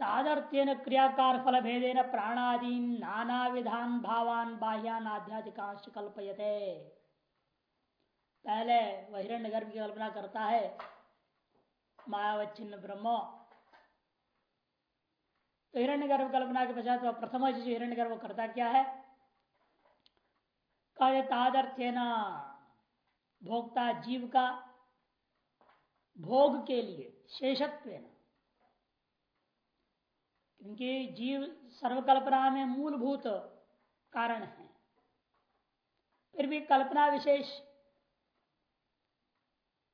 तादर्थ्यन क्रियाकार फल भेदेन प्राणादीन नाना विधान भावान बाह्यान आध्यात्मिकांश कल्पयते। पहले वह गर्भ की कल्पना करता है, मायावच्छिन्न ब्रह्म। तो हिरण्य गर्भ कल्पना के पश्चात वह प्रथम जो हिरण्य गर्भ करता क्या है? कहे तादर्थ्य न भोक्ता जीव का भोग के लिए शेषत्व क्योंकि जीव सर्वकल्पना में मूलभूत कारण है। फिर भी कल्पना विशेष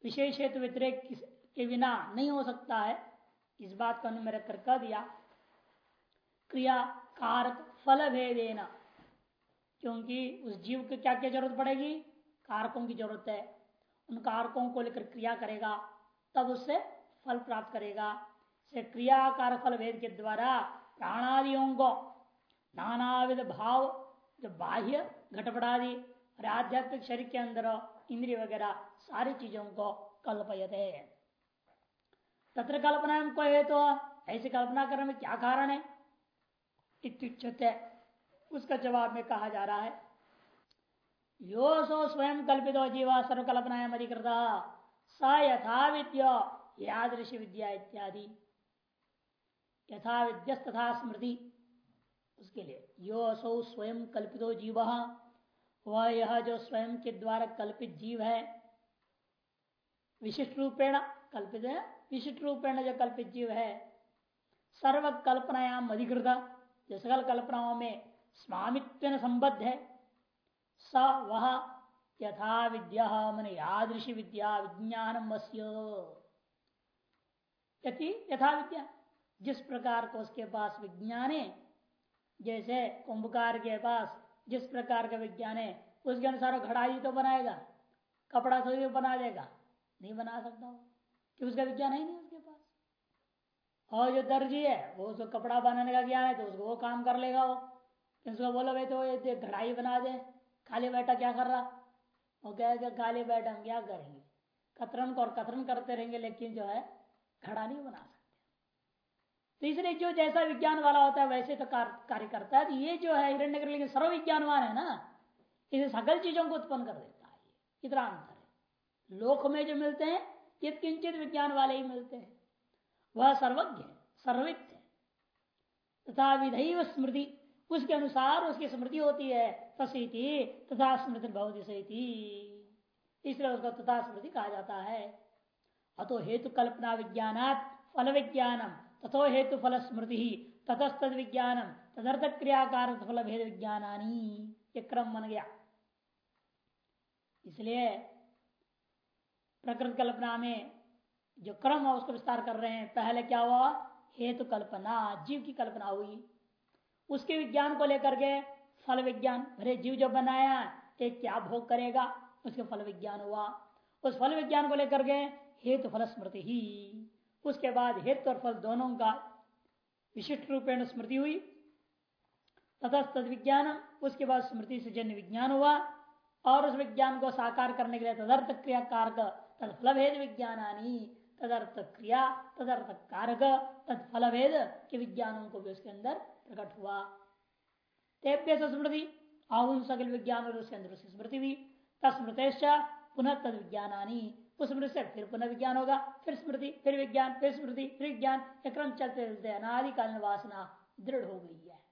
विशेष हेतु व्यतिरेक के बिना नहीं हो सकता है। इस बात को अनुमेर कर कह दिया। क्रिया, कारक, फल भेदेना। क्योंकि उस जीव को क्या क्या ज़रूरत पड़ेगी? कारकों की ज़रूरत है। उन कारकों को लेकर क्रिया करेगा, तब उससे फल प्राप्त करेगा। क्रियाकार फल भेद के द्वारा प्राणादियों को नानाविध भाव जो बाह्य घटपटादि और आध्यात्मिक शरीर के अंदर इंद्रिय वगैरह सारी चीज़ों को कल्पयते तत्र कल्पना को है तो ऐसी कल्पना करने में क्या कारण है इत्युच्चते उसका जवाब में कहा जा रहा है यो सो स्वयं कल्पित जीवा सर्वकल्पनाएँ अधिकृत स यथा विद्या यादृश विद्या इत्यादि यथा विद्य तथा स्मृति। उसके लिए, यो असो स्वयं कल्पितो जीव, वह यह जो स्वयं के द्वारा कल्पित जीव है विशिष्ट रूपेण कल्पित है विशिष्ट रूपेण जो कल्पित जीव है सर्व कल्पनायाम अधिकृत जो सकल कल्पनाओं में स्वामित्व संबद्ध है। स वह यथा विद्या मन यादृशी विद्या विज्ञान यथा विद्या जिस प्रकार को उसके पास विज्ञान है जैसे कुंभकार के पास जिस प्रकार का विज्ञान है उसके अनुसार घड़ाई तो बनाएगा, कपड़ा तो बना देगा। नहीं बना सकता वो कि उसका विज्ञान है नहीं उसके पास। और जो दर्जी है, वो उसको कपड़ा बनाने का ज्ञान है तो उसको वो काम कर लेगा वो। उसको बोलो, भाई तो ये घड़ाई बना दे। खाली बैठा क्या कर रहा? वो कहेगा खाली बैठा हम क्या करेंगे? कतरन को और कतरन करते रहेंगे, लेकिन जो है, घड़ा नहीं बना सकते। तो इसलिए जो जैसा विज्ञान वाला होता है, वैसे तो कार्य करता है। तो ये जो है, हिरण्य लेकिन सर्व विज्ञानवान है ना, इसे सकल चीज़ों को उत्पन्न कर देता है। इतना अंतर है। लोक में जो मिलते हैं ये किंचित विज्ञान वाले ही मिलते हैं। वह सर्वज्ञ है सर्वित है। तथा विधैव स्मृति, उसके अनुसार उसकी स्मृति होती है तसीति तथा स्मृति भवती सही इसलिए उसका तथा स्मृति कहा जाता है। अतो हेतु कल्पना विज्ञानात फल विज्ञानम तथो हेतु फल स्मृति ही ततस्तद तदर्थ क्रियाकार फल भेद विज्ञानी ये क्रम बन गया। इसलिए प्रकृत कल्पना में जो क्रम है, उसको विस्तार कर रहे हैं। पहले क्या हुआ? हेतु कल्पना जीव की कल्पना हुई। उसके विज्ञान को लेकर के फल विज्ञान भरे जीव जो बनाया एक क्या भोग करेगा? उसके फल विज्ञान हुआ। उस फल विज्ञान को लेकर के हेतु फल स्मृति ही उसके बाद हेतु और फल दोनों का विशिष्ट रूपेण स्मृति हुई। तथा तद विज्ञान उसके बाद स्मृति से जन्य विज्ञान हुआ और उस विज्ञान को साकार करने के लिए तदर्थ क्रिया कारक तद फलभेद विज्ञानी तदर्थ क्रिया, तदर्थ कारक तद फलभेद के विज्ञानों को भी उसके अंदर प्रकट हुआ। तेभ्य स्मृति आउन सकल विज्ञान और उसके अंदर स्मृति भी तस्मृत पुनः तद विज्ञानी उस स्मृति से फिर पुनः विज्ञान होगा, फिर स्मृति, फिर विज्ञान, फिर स्मृति, फिर विज्ञान क्रम चलते चलते अनादिकालीन वासना दृढ़ हो गई है।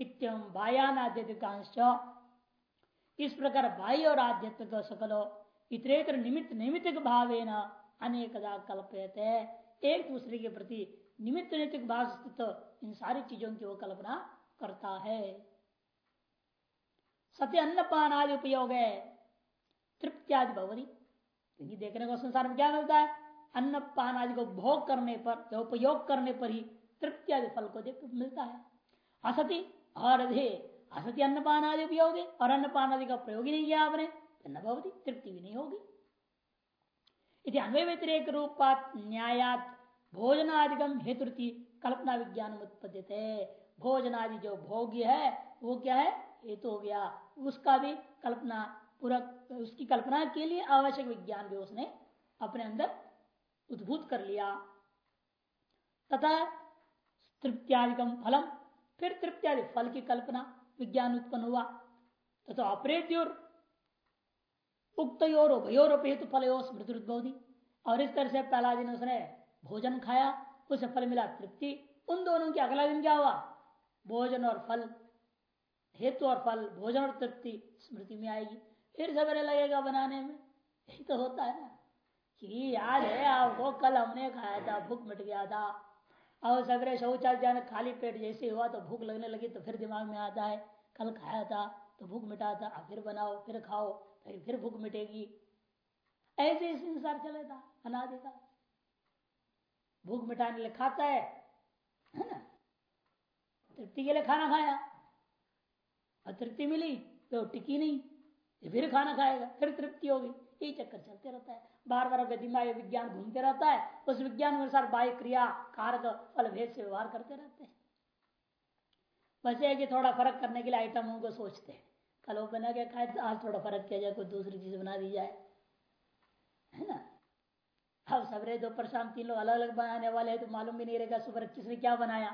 इतम बायानाद्यकांश इस प्रकार बाह्य और आध्यात्मिक सकलो इतरेतर निमित्त निमित्त भाव अनेकदा है एक दूसरे के प्रति निमित्त नैतिक भाव स्थित इन सारी चीज़ों की वो कल्पना करता है। सत्य अन्नपान आदि उपयोग है। तृप्त्यादि भवनी क्योंकि देखने को संसार में क्या मिलता है? अन्न पान आदि को भोग करने पर, या उपयोग करने पर ही तृप्ति आदि फल को देख मिलता है। असति और अधे। असति अन्नपान आदि उपयोग और अन्नपान आदि का प्रयोग ही नहीं किया आपने न भवती, तृप्ति भी नहीं होगी। यदि अन्वय व्यतिरेक रूपात न्यायात भोजनादिगम हेतु कल्पना विज्ञान उत्पद्यते। भोजन आदि जो भोग्य है, वो क्या है? हेतु हो गया। उसका भी कल्पना पूरा, उसकी कल्पना के लिए आवश्यक विज्ञान भी उसने अपने अंदर उद्भूत कर लिया। तथा तृप्त्यादिकम फलम, फिर तृप्त्यादि फल की कल्पना विज्ञान उत्पन्न हुआ। तथा अप्रेत्योर उक्तोर उभयोर हेतु फलो स्मृति और इस तरह से पहला दिन उसने भोजन खाया, उसे फल मिला तृप्ति। उन दोनों के अगला दिन क्या हुआ? भोजन और फल, हेतु और फल, भोजन और तृप्ति स्मृति में आएगी। फिर सवेरे लगेगा बनाने में। यही तो होता है ना, कि याद है, आपको कल हमने खाया था, भूख मिट गया था। और सवेरे शौचालय जाने खाली पेट जैसे हुआ तो भूख लगने लगी तो फिर दिमाग में आता है, कल खाया था तो भूख मिटा था फिर बनाओ, फिर खाओ, फिर फिर भूख मिटेगी। ऐसे ही संसार चलेगा अनादि का भूख मिटाने लिए खाता है है ना? तृप्ति के लिए खाना खाया, और तृप्ति मिली तो टिकी नहीं। फिर खाना खाएगा, फिर तृप्ति होगी। यही चक्कर चलते रहता है। बार बार आपका दिमाग विज्ञान घूमते रहता है, उस विज्ञान के अनुसार बाह्य क्रिया, कारक फल भेद से व्यवहार करते रहते हैं। बस है कि थोड़ा फ़र्क करने के लिए आइटमों को सोचते हैं। कल वो बना के खाए तो आज थोड़ा फ़र्क किया जाए, कोई दूसरी चीज़ बना दी जाए। है ना? अब सवेरे दोपहर शाम तीन लोग अलग अलग बनाने वाले हैं तो मालूम भी नहीं रहेगा सुबह किसने क्या बनाया।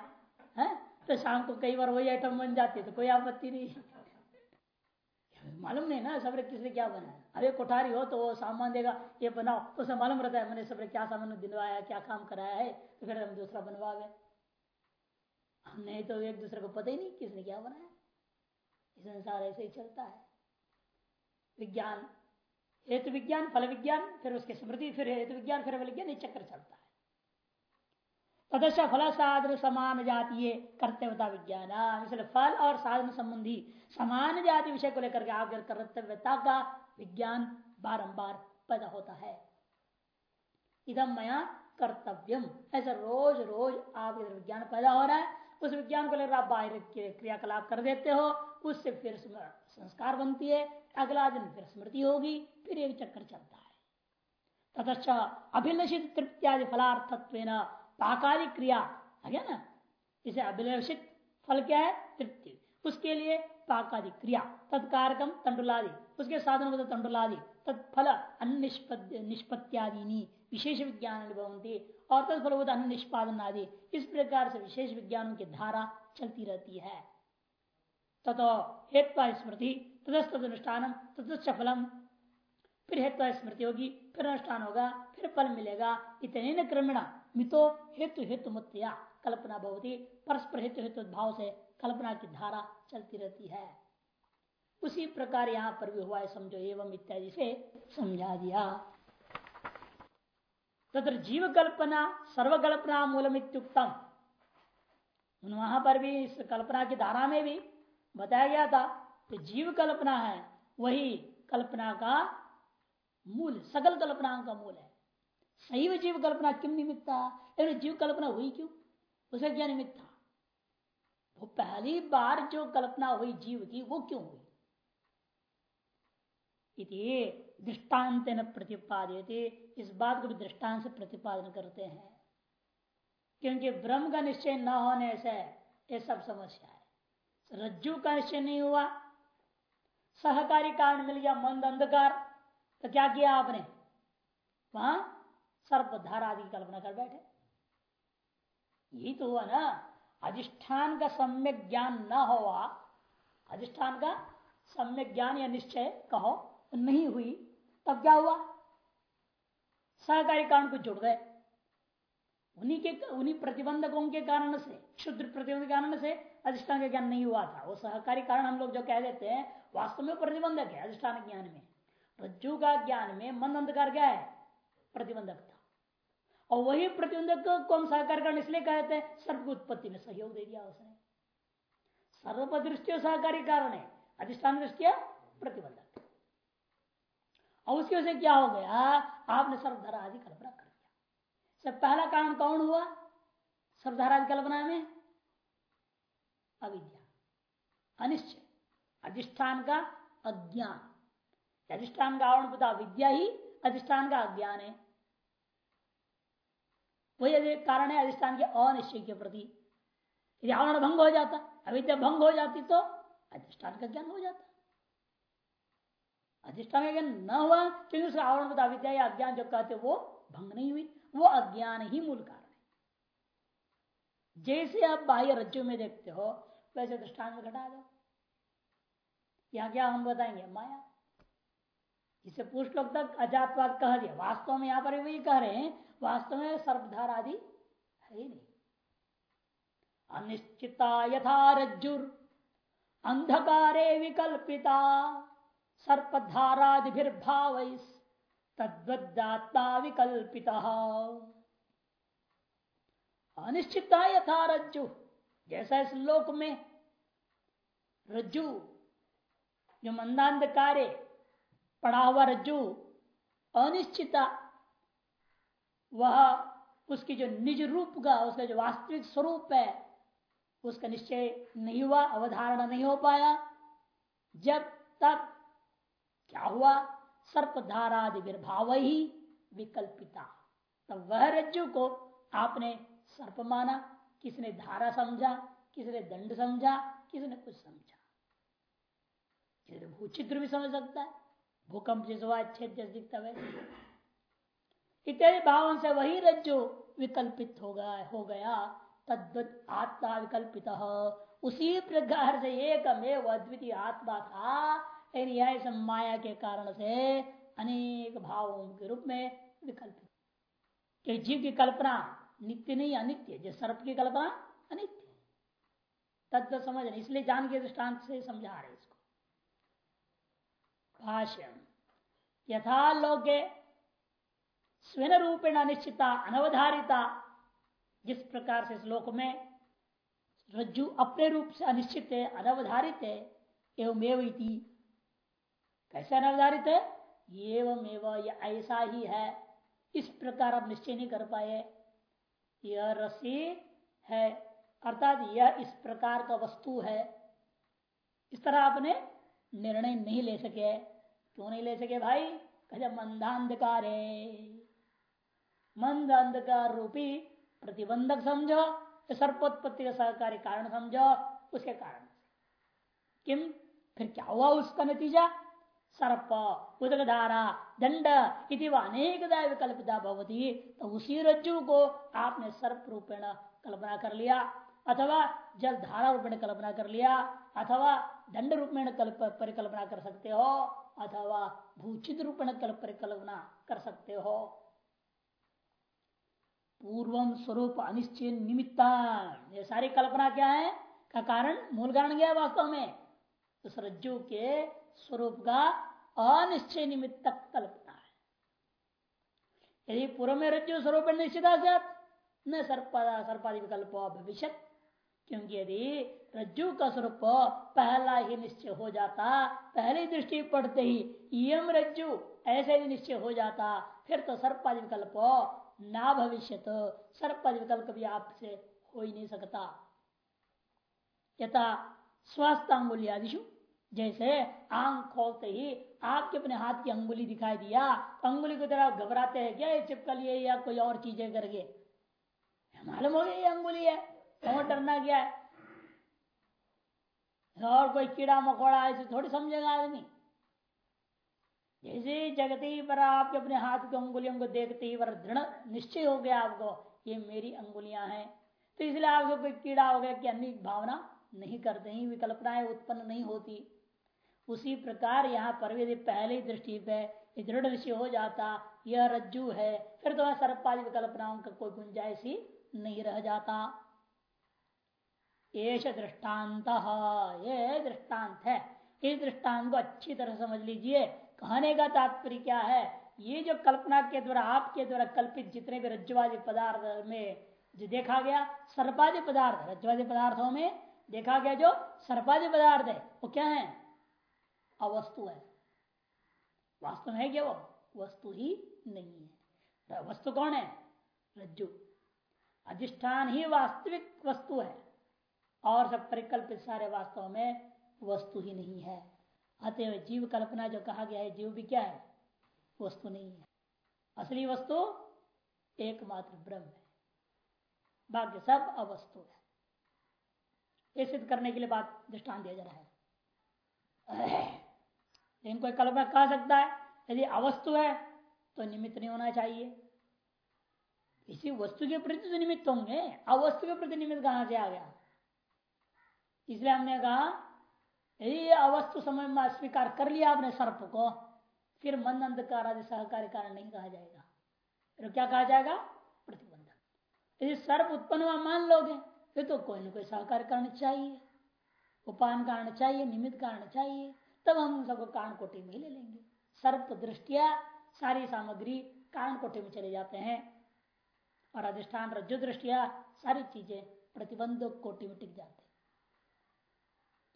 है? तो शाम को कई बार वही आइटम बन जाती है तो कोई आपत्ति नहीं। मालूम नहीं ना सबरे किसने क्या बनाया। अरे कोठारी हो तो वो सामान देगा। ये बनाओ। तो उसे मालूम रहता है, मैंने सबरे क्या सामान दिलवाया, क्या काम कराया है। तो फिर हम दूसरा बनवा गए। नहीं तो एक दूसरे को पता ही नहीं किसने क्या बनाया। इस संसार ऐसे ही चलता है। विज्ञान। हेतु विज्ञान, फल विज्ञान, फिर उसके स्मृति, फिर हेतु विज्ञान, फिर फल विज्ञान चक्कर चलता है। तदश फल साधन समान जातीय कर्तव्यता विज्ञान इसलिए फल और साधन संबंधी समान जाति विषय को लेकर के आपके कर्तव्यता का विज्ञान बारंबार पैदा होता है। इदम मया कर्तव्यम। ऐसा रोज रोज आप विज्ञान पैदा हो रहा है। उस विज्ञान को लेकर आप बाहर क्रियाकलाप कर देते हो। उससे फिर संस्कार बनती है। अगला दिन फिर स्मृति होगी। फिर एक चक्कर चलता है। तथा अभिलषित तृप्त्यादि फलार्थत्व पाकादि क्रिया है गया ना? इसे अभिलषित फल क्या है? तृप्ति। उसके लिए पाकादि क्रिया, तत्कारकम तंडुलादि। उसके साधन होते तंडुलादि, तत्फल अन्य निष्पत्तियादि विशेष विज्ञान अनुभवती और तत्फल होता अन्य निष्पादन आदि इस प्रकार से विशेष विज्ञानों की धारा चलती रहती है। तथो हेत्वा स्मृति तदस्तनुष्ठान तदस्य फलम। फिर हेत्वा स्मृति होगी, फिर अनुष्ठान होगा, फिर फल मिलेगा इतने न क्रमण मितो हेतु हेतु मुत्या कल्पना भवती, परस्पर हेतु हेतु भाव से कल्पना की धारा चलती रहती है। उसी प्रकार यहाँ पर भी हुआ है समझो, एवं इत्यादि से समझा दिया। तथा जीव कल्पना सर्वकल्पना मूलम इत्युक्तम। वहाँ पर भी इस कल्पना की धारा में भी बताया गया था कि जीव कल्पना है, वही कल्पना का मूल, सकल कल्पना का मूल है। सही जीव कल्पना किम निमित्ता? जीव कल्पना हुई क्यों? उसे क्या निमित्त? था वो पहली बार जो कल्पना हुई जीव की, वो क्यों हुई? दृष्टांत न प्रतिपादित इस बात को भी दृष्टांत से प्रतिपादन करते हैं। क्योंकि ब्रह्म का निश्चय न होने से ये सब समस्या है। रज्जु का निश्चय नहीं हुआ। सहकारी कारण मिल गया, मंद अंधकार। तो क्या किया आपने? वहाँ सर्प धारा आदि की कल्पना कर बैठे। यही तो हुआ ना, अधिष्ठान का सम्यक ज्ञान न हुआ अधिष्ठान का सम्यक ज्ञान या निश्चय कहो, नहीं हुई, तब क्या हुआ? सहकारी कारण को जुड़ गए। उन्हीं के, उन्हीं प्रतिबंधकों के कारण से, क्षुद्र प्रतिबंध के कारण से अधिष्ठान का ज्ञान नहीं हुआ था। वो सहकारी कारण हम लोग जो कह देते हैं, वास्तव में प्रतिबंधक है अधिष्ठान ज्ञान में। रज्जु का ज्ञान में मन अंधकार क्या है? प्रतिबंधक। और वही प्रतिबंधक को हम सहकार करने इसलिए कहते हैं सर्व उत्पत्ति में सहयोग दे दिया उसने। सर्व दृष्टि सहकारी कारण है, अधिष्ठान दृष्टिया प्रतिबंधक। और उसकी वजह से क्या हो गया? आपने सर्वधारा आदि कल्पना कर दिया। सब पहला कारण कौन हुआ? सर्वधारा आदि कल्पना में अविद्या। अनिश्चय। अधिष्ठान का अज्ञान। अधिष्ठान का आवरण पता विद्या ही अधिष्ठान का अज्ञान है। वही यदि कारण है, अधिष्ठान के अनिश्चय के प्रति। यदि आवरण भंग हो जाता, अविद्या भंग हो जाती तो अधिष्ठान का ज्ञान हो जाता। अधिष्ठान का ज्ञान न हुआ, क्योंकि उसका आवरण बता या अज्ञान जो कहते वो भंग नहीं हुई। वो अज्ञान ही मूल कारण है। जैसे आप बाह्य रज्जु में देखते हो, वैसे दृष्टांत घटा दो। यहाँ क्या हम बताएँगे? माया। इसे पुष्ट लोग तक अजातवाद कह दिया। वास्तव में यहाँ पर वही कह रहे हैं वास्तव में सर्वधार आदि है ही नहीं। अनिश्चिता यथा रज्जुर, अंधकारे विकल्पिता सर्पधारादिर्भाव तद्वदात्मा विकल्पिता। अनिश्चितता यथा रज्जु, जैसा इस लोक में रज्जु, जो मंदांधकारे, पड़ा हुआ रज्जु, अनिश्चिता वह उसकी जो निज रूप का, उसका जो वास्तविक स्वरूप है, उसका निश्चय नहीं हुआ, अवधारणा नहीं हो पाया। जब तब क्या हुआ? सर्पधारादि विर्भाव ही विकल्पिता। तब वह रज्जु को आपने सर्प माना, किसने धारा समझा, किसने दंड समझा, किसने कुछ समझा। किसने भूचित्र भी समझ सकता है। भूकंप जिस छेद जैसे दिखता वैसे। इत्यादि भावों से वही रज्जु विकल्पित हो गया हो गया। तद्वत आत्मा विकल्पित। उसी प्रकार से एकमेव अद्वितीय आत्मा था। लेकिन यह माया के कारण से अनेक भावों के रूप में विकल्पित। कि जीव की कल्पना नित्य नहीं, अनित्य। जो सर्प की कल्पना अनित्य। तत्व समझ नहीं, इसलिए जान के दृष्टांत से समझा रहे इसको। भाष्य यथा लोके स्वेन रूपेण अनिश्चिता, अनवधारिता, जिस प्रकार से श्लोक में रज्जु अपने रूप से अनिश्चित है, अनवधारित है एवं एवं कैसे अनवधारित है? एवं एवं यह ऐसा ही है। इस प्रकार आप निश्चय नहीं कर पाए। यह रसी है, अर्थात यह इस प्रकार का वस्तु है। इस तरह आपने निर्णय नहीं ले सके। क्यों नहीं ले सके भाई? कहे मंदांधकार। है मंद अंधकार रूपी प्रतिबंधक समझो सर्पोत्पत्ति का सहकारी कारण समझो, उसके कारण। किम? फिर क्या हुआ उसका नतीजा? सर्प उदक धारा दंड इति अनेक विकल्पिता भवती तो उसी रज्जु को आपने सर्प रूपेण कल्पना कर लिया, अथवा जल धारा रूपेण कल्पना कर लिया, अथवा दंड रूपेण परिकल्पना कर सकते हो, अथवा भूचित रूपेण परिकल्पना कर सकते हो। पूर्वम स्वरूप अनिश्चय निमित्ता ये सारी कल्पना क्या है? का कारण? मूल कारण क्या है वास्तव में? उस रज्जु के स्वरूप का अनिश्चय निमित्त कल्पना है। यदि पूर्व में रज्जु स्वरूप निश्चिता न सर्पा सर्पादि विकल्प भविष्य क्योंकि यदि रज्जु का स्वरूप पहला ही निश्चय हो जाता, पहली दृष्टि पड़ते ही यम रज्जु ऐसे ही निश्चय हो जाता, फिर तो सर्पादि विकल्प ना भविष्य तो सर्प विकल्प कभी आपसे हो ही नहीं सकता। यथा स्वस्थ अंगुलियादिशु जैसे आँख खोलते ही आपके अपने हाथ की अंगुली दिखाई दिया तो अंगुली की तरफ़ घबराते हैं, क्या चिपका लिए या कोई और चीज़ें करके? मालूम हो गया ये अंगुली है? और डरना क्या है? और कोई कीड़ा मकोड़ा ऐसे थोड़ी समझेगा आदमी। जैसे जगती पर आपके अपने हाथ की अंगुलियों को देखते ही पर दृढ़ निश्चय हो गया आपको, ये मेरी अंगुलियाँ हैं। तो इसलिए आपको कोई कीड़ा हो गया कि अन्य भावना नहीं करते ही, विकल्पनाएँ उत्पन्न नहीं होती। उसी प्रकार यहाँ पर पहली दृष्टि पे दृढ़ निश्चय हो जाता, यह रज्जु है, फिर तो सर्पादि विकल्पनाओं का कोई गुंजाइश ही नहीं रह जाता। ये दृष्टांत, ये दृष्टांत है। इस दृष्टांत को अच्छी तरह समझ लीजिए कहने का तात्पर्य क्या है? ये जो कल्पना के द्वारा, आपके द्वारा कल्पित जितने भी रज्जवादी पदार्थ में जो देखा गया, सर्पादी पदार्थ, रज्जवादी पदार्थों में देखा गया जो सर्पादी पदार्थ है, वो क्या है? अवस्तु है। वास्तव में है क्या वो? वस्तु ही नहीं है। वस्तु कौन है? रज्जु। अधिष्ठान ही वास्तविक वस्तु है। और सब परिकल्पित सारे वास्तव में वस्तु ही नहीं है। अतएव जीव कल्पना जो कहा गया है, जीव भी क्या है? वस्तु नहीं है। असली वस्तु एकमात्र ब्रह्म है। बाकी सब अवस्तु है। ये सिद्ध करने के लिए बात दृष्टान दिया जा रहा है। लेकिन कोई कल्पना कह सकता है, यदि अवस्तु है तो निमित्त नहीं होना चाहिए। इसी वस्तु के प्रति तो निमित्त होंगे। अवस्तु के प्रति निमित्त कहाँ से आ गया? इसलिए हमने कहा यदि अवस्तु समय में स्वीकार कर लिया आपने सर्प को, फिर मन अंधकार आदि सहकारी कारण नहीं कहा जाएगा। फिर क्या कहा जाएगा? प्रतिबंधक। यदि सर्प उत्पन्न हुआ, मान लोगे, फिर तो कोई ना कोई सहकार कारण चाहिए, उपान कारण चाहिए, निमित्त कारण चाहिए, तब हम सबको कारण कोटि में ले लेंगे। सर्प दृष्टिया, सारी सामग्री कारण कोटि में चले जाते हैं। और अधिष्ठान रज्जु दृष्टिया, सारी चीज़ें प्रतिबंध कोटि में टिक जाते हैं।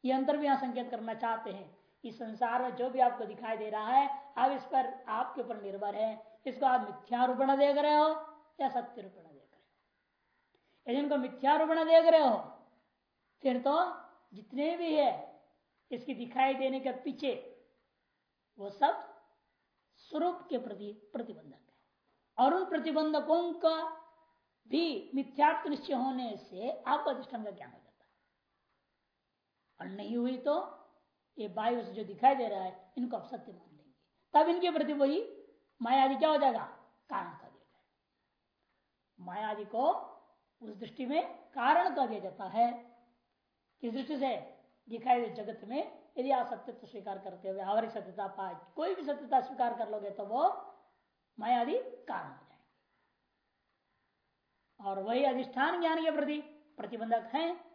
ये अंतर भी यहाँ संकेत करना चाहते हैं। इस संसार में जो भी आपको दिखाई दे रहा है अब इस पर आपके ऊपर निर्भर है। इसको आप मिथ्यारूपण देख रहे हो या सत्य रूपण देख रहे हो। यदि इनको मिथ्यारूपण देख रहे हो, फिर तो जितने भी है, इसकी दिखाई देने के पीछे वो सब स्वरूप के प्रति प्रतिबंधक है। और उन प्रतिबंधकों का भी मिथ्यात्व निश्चय होने से आपको अधिष्ठान का ज्ञान है और नहीं हुई तो ये वायु से जो दिखाई दे रहा है, इनको आप सत्य मान लेंगे। तब इनके प्रति वही माया आदि क्या हो जाएगा? कारण कर दिया जाएगा माया आदि को उस दृष्टि में कारण कर दिया जाता है। किस दृष्टि से? दिखाई दे जगत में यदि आप सत्यत्व स्वीकार करते हो, व्यावहारिक सत्यता पाए, कोई भी सत्यता स्वीकार कर लोगे तो वो माया आदि कारण हो जाएँगे। और वही अधिष्ठान ज्ञान के प्रति प्रतिबंधक है।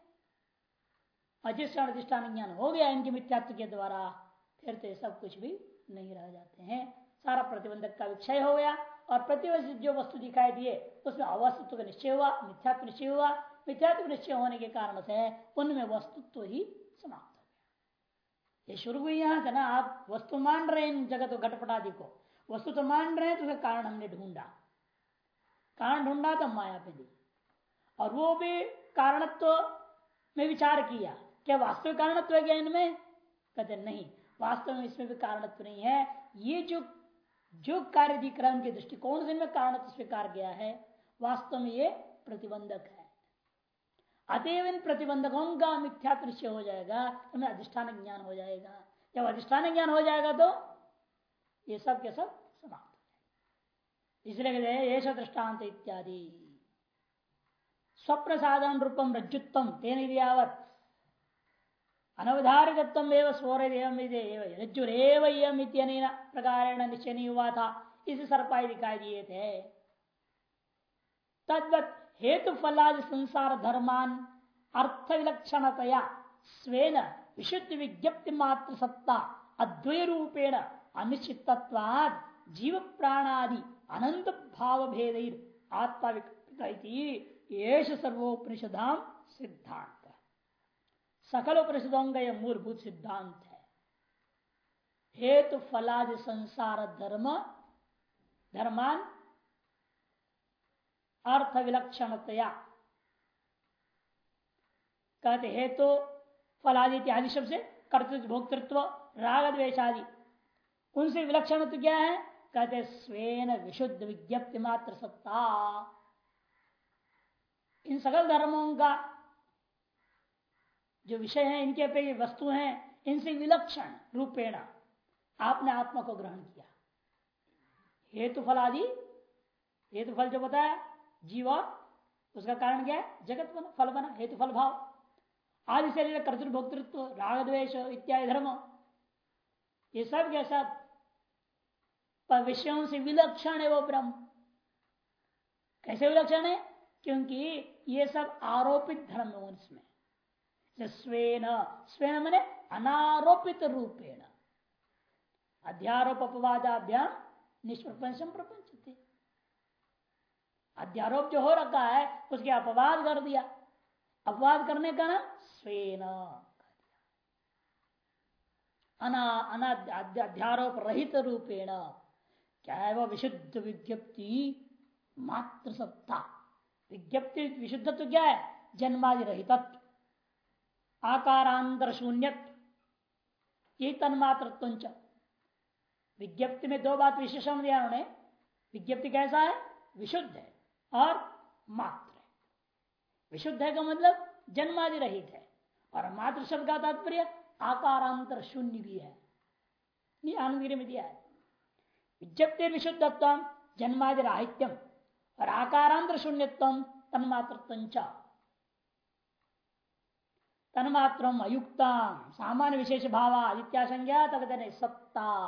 अधिष्ठान अधिष्ठान ज्ञान हो गया इनके मिथ्यात्व के द्वारा, फिर तो सब कुछ भी नहीं रह जाते हैं। सारा प्रतिबंधक का विक्षय हो गया और प्रतिबंधित जो वस्तु दिखाई दिए, उसमें अवस्तुत्व का निश्चय हुआ, मिथ्यात्व निश्चय हुआ। मिथ्यात्व निश्चय होने के कारण से उनमें वस्तुत्व ही समाप्त हो गया। ये शुरू हुई यहाँ से ना, आप वस्तु मान रहे हैं जगत घटपट आदि को। वस्तु तो मान रहे हैं तो उसका कारण हमने ढूंढा। कारण ढूंढा तो माया पे दी। और वो भी कारणत्व में विचार किया। क्या वास्तविक कारणत्व है क्या इनमें कहते नहीं, वास्तव में इसमें भी कारणत्व नहीं है। ये जो जो कार्य है उनके दृष्टिकोण से इनमें कारणत्व स्वीकार गया है, वास्तव में ये प्रतिबंधक है। अतएव इन प्रतिबंधकों का मिथ्यात्व निश्चय हो जाएगा हमें अधिष्ठान ज्ञान हो जाएगा। जब अधिष्ठान ज्ञान हो जाएगा तो ये सब के सब समाप्त हो जाएगा। इसलिए कहते हैं दृष्टांत इत्यादि। स्वप्न साधन रूपम रज्जुत्तम तेन यावत। अनवधारितत्व एवं प्रकार निश्चय नहीं हुआ था इसे सर्पाई दिखाई दिए थे तद्वत हेतु फलाज संसार धर्मान अर्थ विलक्षणतया स्वेन विशुद्ध विज्ञप्ति मात्र सत्ता अद्वय रूपेण अनिश्चित जीव प्राणादि अनंत भाव भेद आत्मा सर्वोपनिषदाम सिद्धांत सकल उपनिषदों का यह मूलभूत सिद्धांत है। हेतु फलादि संसार धर्म, धर्मान, अर्थ विलक्षणतया। कहते हेतु तो फलादि इत्यादि शब्द से कर्तृत्व, भोक्तृत्व राग द्वेशादि उनसे विलक्षण तो क्या है? कहते स्वेन विशुद्ध विज्ञप्ति मात्र सत्ता। इन सकल धर्मों का जो विषय है, इनके पे वस्तु हैं, इनसे विलक्षण रूपेणा आपने आत्मा को ग्रहण किया। हेतु फल आदि, हेतु फल जो बताया, जीवा, उसका कारण क्या है? जगत बना, फल बना, हेतु फल भाव। आदि से कर्तृभोक्तृत्व, राग द्वेश इत्यादि धर्म, ये सब क्या सब विषयों से विलक्षण है वो ब्रह्म। कैसे विलक्षण है? क्योंकि ये सब आरोपित धर्म है इसमें स्वेन स्वेन मैंने अनारोपित रूपेण अध्यारोप अपवादाभ्याम निष्प्रपंचम प्रपंच अध्यारोप जो हो रखा है, उसके अपवाद कर दिया। अपवाद करने का नाम स्वेन। अनाध्यारोप रहित रूपेण क्या है वह विशुद्ध विज्ञप्ति? मात्र सत्ता विज्ञप्ति विशुद्ध तो क्या है? जन्मादि रहित आकारांतर शून्य ये तन्मात्र विज्ञप्ति में दो बात विशेषण दिया उन्होंने। विज्ञप्ति कैसा है? विशुद्ध है और मात्र है। विशुद्ध है का मतलब जन्मादि रहित है। और मात्र शब्द का तात्पर्य आकारांतर शून्य भी है। आनंदगिरी में दिया है। विज्ञप्ति विशुद्धत्व, जन्मादि राहित्यम और आकारांतर शून्यत्व तन्मात्र तन्मात्र अयुक्ता सामान्य विशेष भाव इत्याशंज्ञा तक सत्ता।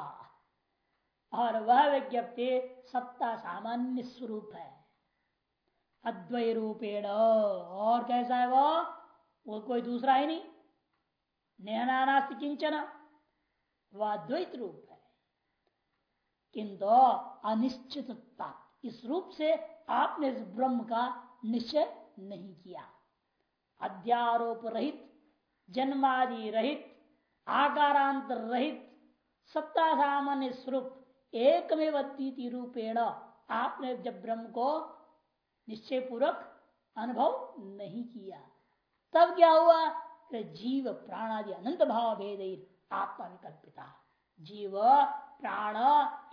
और वह विज्ञप्ति सत्ता सामान्य स्वरूप है। अद्वय रूपेण और कैसा है वो? वो कोई दूसरा ही नहीं। नेहनानास्ति किंचन। वह अद्वैत रूप है। किंतु अनिश्चितता, इस रूप से आपने इस ब्रह्म का निश्चय नहीं किया। अध्यारोप रहित जन्मादि रहित आकारांतर रहित सत्ता सामान्य स्वरूप, एकमेव अद्वितीय रूपेण आपने जब ब्रह्म को निश्चय पूर्वक अनुभव नहीं किया, तब क्या हुआ? जीव प्राणादि अनंत भाव भेद आत्मा विकल्पिता जीव, प्राण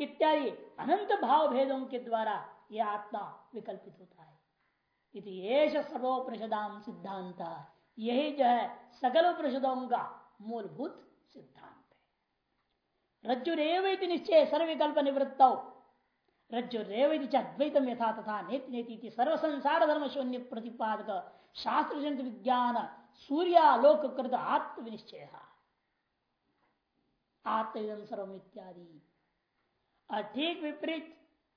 इत्यादि अनंत भाव भेदों के द्वारा यह आत्मा विकल्पित होता है। सर्वोपनिषदाम सिद्धांत यही जो है सकल उपनिषदों का मूलभूत सिद्धांत है। रज्जु रेव निश्चय सर्विकल्प निवृत्त। रज्जुरेव अद्वैतम यथा तथा नेति नेति सर्व संसार धर्म शून्य प्रतिपादक शास्त्र जनित विज्ञान सूर्यालोक कृत आत्म विनिश्चय आत्म सर्व इत्यादि। और ठीक विपरीत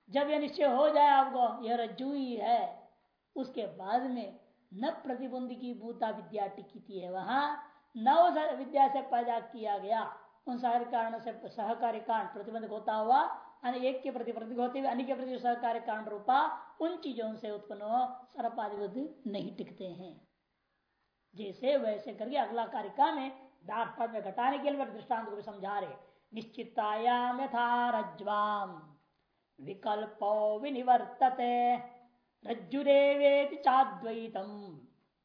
जब यह निश्चय हो जाए आपको, यह रज्जु ही है, उसके बाद में न प्रतिबंध की भूता विद्या टिकी है वहाँ। न उस विद्या से पैदा किया गया। उन सारे कारण से सहकारी कारण प्रतिबंध होता हुआ एक के प्रति प्रति होते हुए अन्य के प्रति सहकारी कारण रूपा, उन चीज़ों से उत्पन्न सर्पादि बुद्धि नहीं टिकते हैं। जैसे वैसे करके अगला कारिका में दाठ पद में घटाने के लिए दृष्टांत को समझा रहे निश्चितायाम यथा रज्वाम विकल्पो विनिवर्तते। रज्जुरेवेति चाद्वैतम।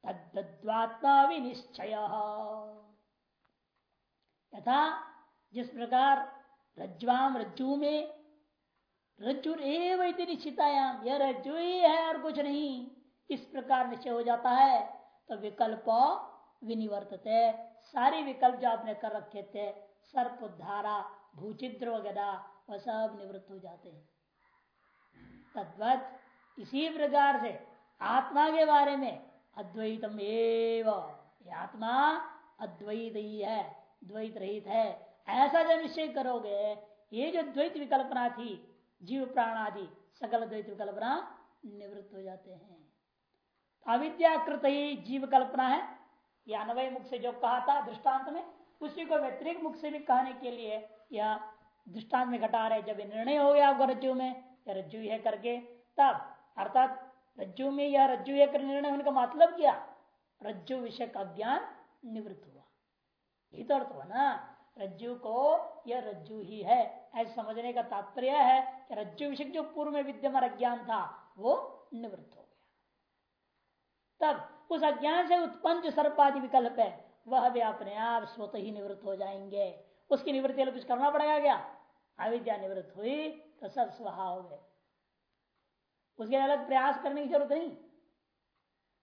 तद्वात्मा विनिश्चय यथा जिस प्रकार रज्वाम रज्जु में रज्जु निश्चितायाम यह रज्जु ही है और कुछ नहीं, इस प्रकार निश्चय हो जाता है। तो विकल्प विनिवर्तते। सारे विकल्प जो आपने कर रखे थे, सर्प, धारा, भूचिद्र वगैरह, वह सब निवृत्त हो जाते हैं। तद्वत इसी प्रकार से आत्मा के बारे में अद्वैतम एवं। आत्मा अद्वैत ही है, द्वैत रहित है। ऐसा जब निश्चय करोगे, ये जो द्वैत विकल्पना थी, जीव प्राण आदि, सकल द्वैत विकल्पना निवृत्त हो जाते हैं। अविद्याकृत ही जीव कल्पना है। या अनवय मुख से जो कहा था दृष्टांत में, उसी को व्यतिरिक मुख से भी कहने के लिए या दृष्टांत में घटा रहे। जब निर्णय हो गया रज्जु में रज्जु है करके, तब अर्थात रज्जु में या रज्जु है कर निर्णय होने का मतलब क्या? रज्जु विषय का ज्ञान निवृत्त हुआ। ये तो अर्थ हुआ ना। रज्जु को यह रज्जु ही है। ऐसे समझने का तात्पर्य है कि रज्जु विषय जो पूर्व में विद्यमान अज्ञान था, वो निवृत्त हो गया। तब उस अज्ञान से उत्पन्न जो सर्पादि विकल्प है, वह भी अपने आप स्वतः ही निवृत्त हो जाएँगे। उसकी निवृत्ति कुछ करना पड़ेगा क्या? अविद्या निवृत्त हुई तो सब स्वभाव हो गए। उसके अलग प्रयास करने की ज़रूरत नहीं।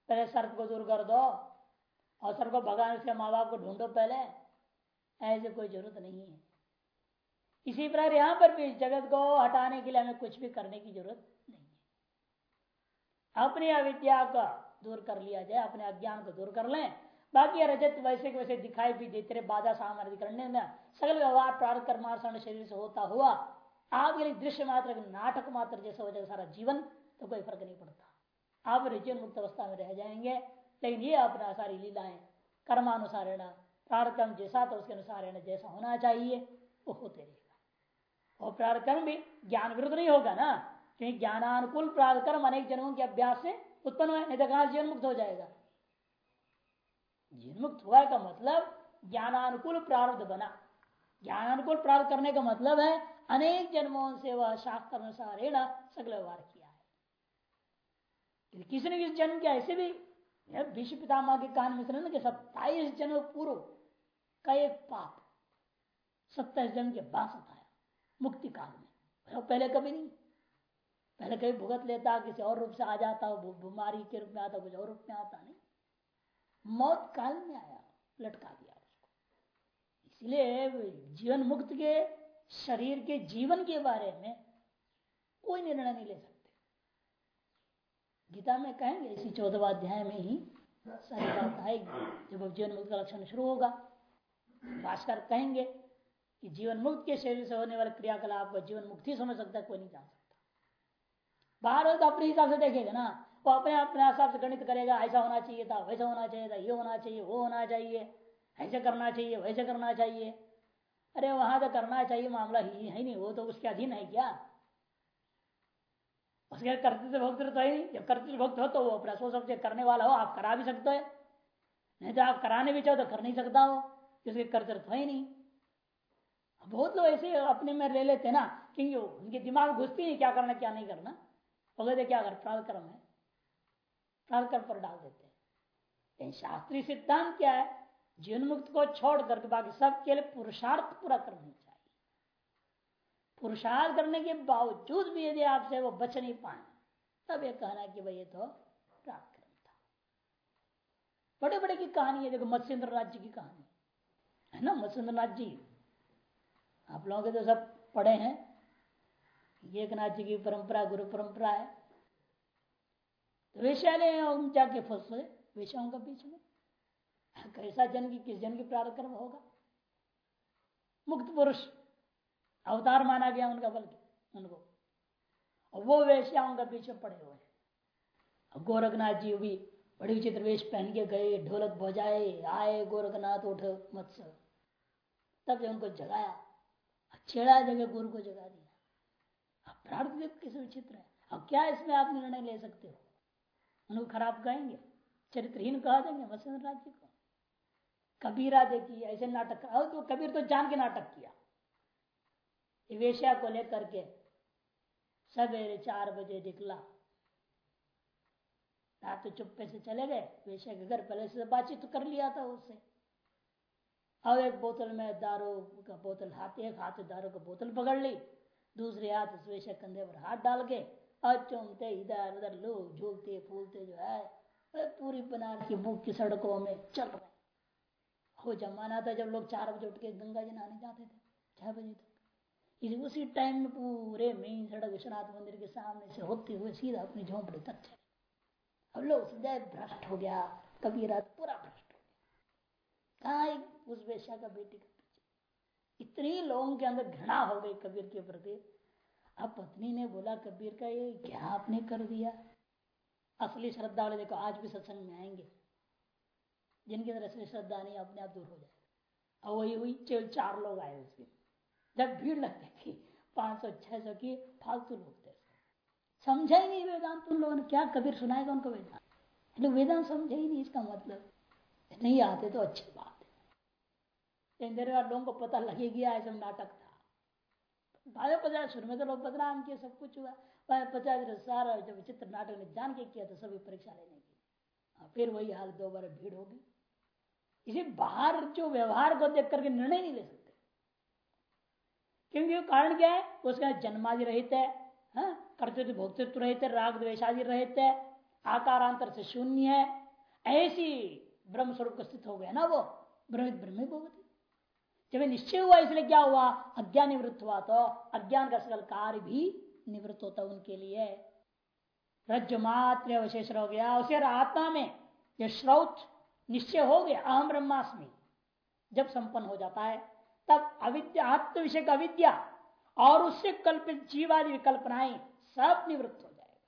पहले सर्प को दूर कर दो और सर्प को भगाने उसके माँ बाप को ढूंढो पहले। ऐसे कोई ज़रूरत नहीं है। इसी प्रकार यहाँ पर भी जगत को हटाने के लिए हमें कुछ भी करने की ज़रूरत नहीं है। अपनी अविद्या का दूर कर लिया जाए, अपने अज्ञान को दूर कर लें। बाकी रजत वैसे के वैसे दिखाई भी देते रहे, बाधा सामर्थ्य करने में सकल व्यवहार प्रार्थ कर्मार्षण शरीर से होता हुआ आपके लिए दृश्य मात्र, नाटक मात्र जैसा हो जाए सारा जीवन। तो कोई फ़र्क नहीं पड़ता। आप रिजन मुक्त अवस्था में रह जाएँगे, लेकिन ये अपना सारी लीलाएँ कर्मानुसार प्रारकर्म जैसा तो उसके अनुसार है जैसा होना चाहिए, वो होते रहेगा। और प्रारकर्म भी ज्ञान विरुद्ध नहीं होगा ना? क्योंकि ज्ञानानुकूल प्रारकर्म अनेक जन्मों के अभ्यास से उत्पन्न हुआ नहीं तो कहा जीवन मुक्त हो जाएगा? जीवन मुक्त हुआ का मतलब ज्ञानानुकूल प्रारब्ध बना। ज्ञानानुकूल प्राप्त करने का मतलब है, अनेक जन्मों से वह शास्त्र अनुसार सकल व्यवहार किया। है किसी ने किसी जन्म के ऐसे भी विश्व पितामह के कान में सुने ना सत्ताईस जन्म पूर्व का एक पाप, सत्ताईस जन्म के बाद सताया, मुक्ति काल में। तो पहले कभी नहीं। पहले कभी भुगत लेता, किसी और रूप से आ जाता बीमारी के रूप में आता, कुछ और रूप में आता नहीं। मौत काल में आया, लटका दिया उसको। इसलिए जीवन मुक्त के, शरीर के, जीवन के बारे में कोई निर्णय नहीं ले सकते। गीता में कहेंगे, इसी चौदहवा अध्याय में ही सारी बात आएगी। जब जीवन मुक्त का लक्षण शुरू होगा, भास्कर कहेंगे कि जीवन मुक्त के शरीर से होने वाले क्रियाकलाप को जीवन मुक्ति समझ सकता कोई नहीं जान सकता। बाहर तो अपने हिसाब से देखेगा ना, वो अपने अपने हिसाब से गणित करेगा, ऐसा होना चाहिए था, वैसा होना चाहिए था, ये होना चाहिए, वो होना चाहिए, ऐसे करना चाहिए, वैसे करना चाहिए। अरे वहाँ तो करना चाहिए, मामला ही है नहीं, वो तो उसके अधीन है क्या? उसके कर्तृत्व भक्त तो ही जब कर्तृत्व भक्त हो तो वो अपना सोच समझे करने वाला हो, आप करा भी सकते हो। नहीं तो आप कराने भी चाहो तो कर नहीं सकता हो जिसके कर्तृत्व ही नहीं। बहुत लोग ऐसे अपने में ले लेते ना क्योंकि उनके दिमाग घुसती नहीं क्या करना, क्या नहीं करना। वो कहते क्या कर प्राल कर्म है? प्राल कर्म पर डाल देते हैं। शास्त्रीय सिद्धांत क्या है? जीवन मुक्त को छोड़ करके बाकी सबके लिए पुरुषार्थ पूरा करना पुरुषार्थ करने के बावजूद भी यदि आपसे वो बच नहीं पाए, तब ये कहना कि भाई ये तो प्राप्त कर्म था। बड़े बड़े की कहानी है, देखो मत्स्येंद्र राज्य की कहानी। है ना, मत्स्येंद्र नाथ जी? आप लोगों के तो सब पढ़े हैं। एक नाथ जी की परंपरा, गुरु परंपरा है। तो वेश्यालय जाके फंस वेश्याओं का बीच में। कैसा जन की, किस जन की प्रारंभ होगा? मुक्त पुरुष। अवतार माना गया उनका बल्कि उनको। और वो वेश्याओं का पीछे पड़े हुए गोरखनाथ जी भी बड़ी विचित्र वेश पहन के गए, ढोलक बजाए, आए, गोरखनाथ, उठ, मत्स्य। तब जब उनको जगाया, छेड़ा जगह गुरु को जगा दिया। अब प्रार्थ किस विचित्र है? अब क्या इसमें आप निर्णय ले सकते हो? उनको खराब कहेंगे, चरित्रहीन कह देंगे, वसंत राज्य को। कबीरा देखिए, ऐसे नाटक तो कबीर तो जान के नाटक किया। वेश्या को लेकर के सवेरे चार बजे निकला। रात तो चुप्पे से चले गए वेश्या के घर पहले से बातचीत तो कर लिया था उससे। अब एक बोतल में दारू का बोतल हाथ, एक हाथ दारू का बोतल पकड़ ली, दूसरे हाथ उस वेश्या कंधे पर हाथ डाल के, और चुमते इधर उधर लोग झूलते फूलते जो है पूरी बनारस की बुक की सड़कों में चल रहे। वो जमाना था जब लोग चार बजे उठ के गंगा जी नहाने जाते थे, छह बजे तक। इसी उसी टाइम में पूरे मेन सड़क विश्वनाथ मंदिर के सामने से होते हुए सीधा अपनी झोंपड़ी तक चले अब लोग सीधा भ्रष्ट हो गया। कभी रात पूरा भ्रष्ट हो गया। उस वेश्या का बेटी का पीछे। इतनी लोगों के अंदर घृणा हो गई कबीर के प्रति अब पत्नी ने बोला, कबीर का ये क्या आपने कर दिया? असली श्रद्धा वाले देखो, आज भी सत्संग में आएँगे। जिनके अंदर असली श्रद्धा नहीं, अपने आप दूर हो जाए। और वही हुई चार लोग आए उसके। जब भीड़ लगती थी, पाँच सौ, छह सौ की फालतू लोग थे। समझा ही नहीं वेदांत उन लोगों ने क्या कबीर सुनाएगा उनको वेदांत। लोग वेदांत समझे ही नहीं इसका मतलब। नहीं आते तो अच्छी बात है। देर लोगों को पता लगे गया ऐसा नाटक था। बारह पचास शुरू में तो लोग बदनाम किए, सब कुछ हुआ। पचास सारा जब विचित्र नाटक ने जान के किया तो सभी परीक्षा लेने की फिर वही हाल, दो बार भीड़ होगी इसे बाहर जो व्यवहार को देख करके निर्णय नहीं ले सकते। क्योंकि कारण क्या है? उसका जन्मादि रहित है हाँ? कर्तृत्व, भोक्तृत्व रहित है, राग द्वेशादि रहित है, आकारांतर से शून्य है, ऐसी ब्रह्म स्वरूप स्थित हो गया ना वो। ब्रह्म ब्रह्म भगवती जब निश्चय हुआ, इसलिए क्या हुआ? अज्ञान निवृत्त हुआ तो अज्ञान का सकल कार्य भी निवृत्त होता उनके लिए। रज्जु मात्र अवशेष रह गया। उसे आत्मा में यह श्रौत निश्चय हो गया अहम ब्रह्मास्मि, जब संपन्न हो जाता है तब अविद्या आत्म विषय का अविद्या और उससे कल्पित जीवादि विकल्पनाएँ सब निवृत्त हो जाएगा।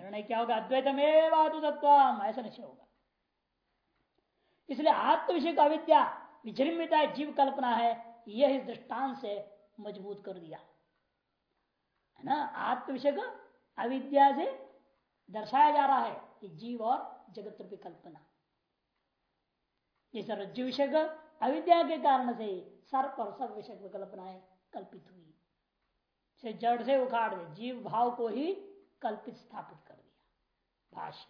निर्णय क्या होगा? अद्वैत में ऐसा निश्चय होगा। इसलिए आत्म विषय का अविद्या विजृंबिता जीव कल्पना है, यह इस दृष्टांत से मज़बूत कर दिया। है ना? आत्म विषय का अविद्या से दर्शाया जा रहा है कि जीव और जगत रूपी कल्पना। जैसे रज्जु विषय अविद्या के कारण से सर्प और सब विषय कल्पनाएँ कल्पित हुई। से जड़ से उखाड़ दे, जीव भाव को ही कल्पित स्थापित कर दिया। भाष्य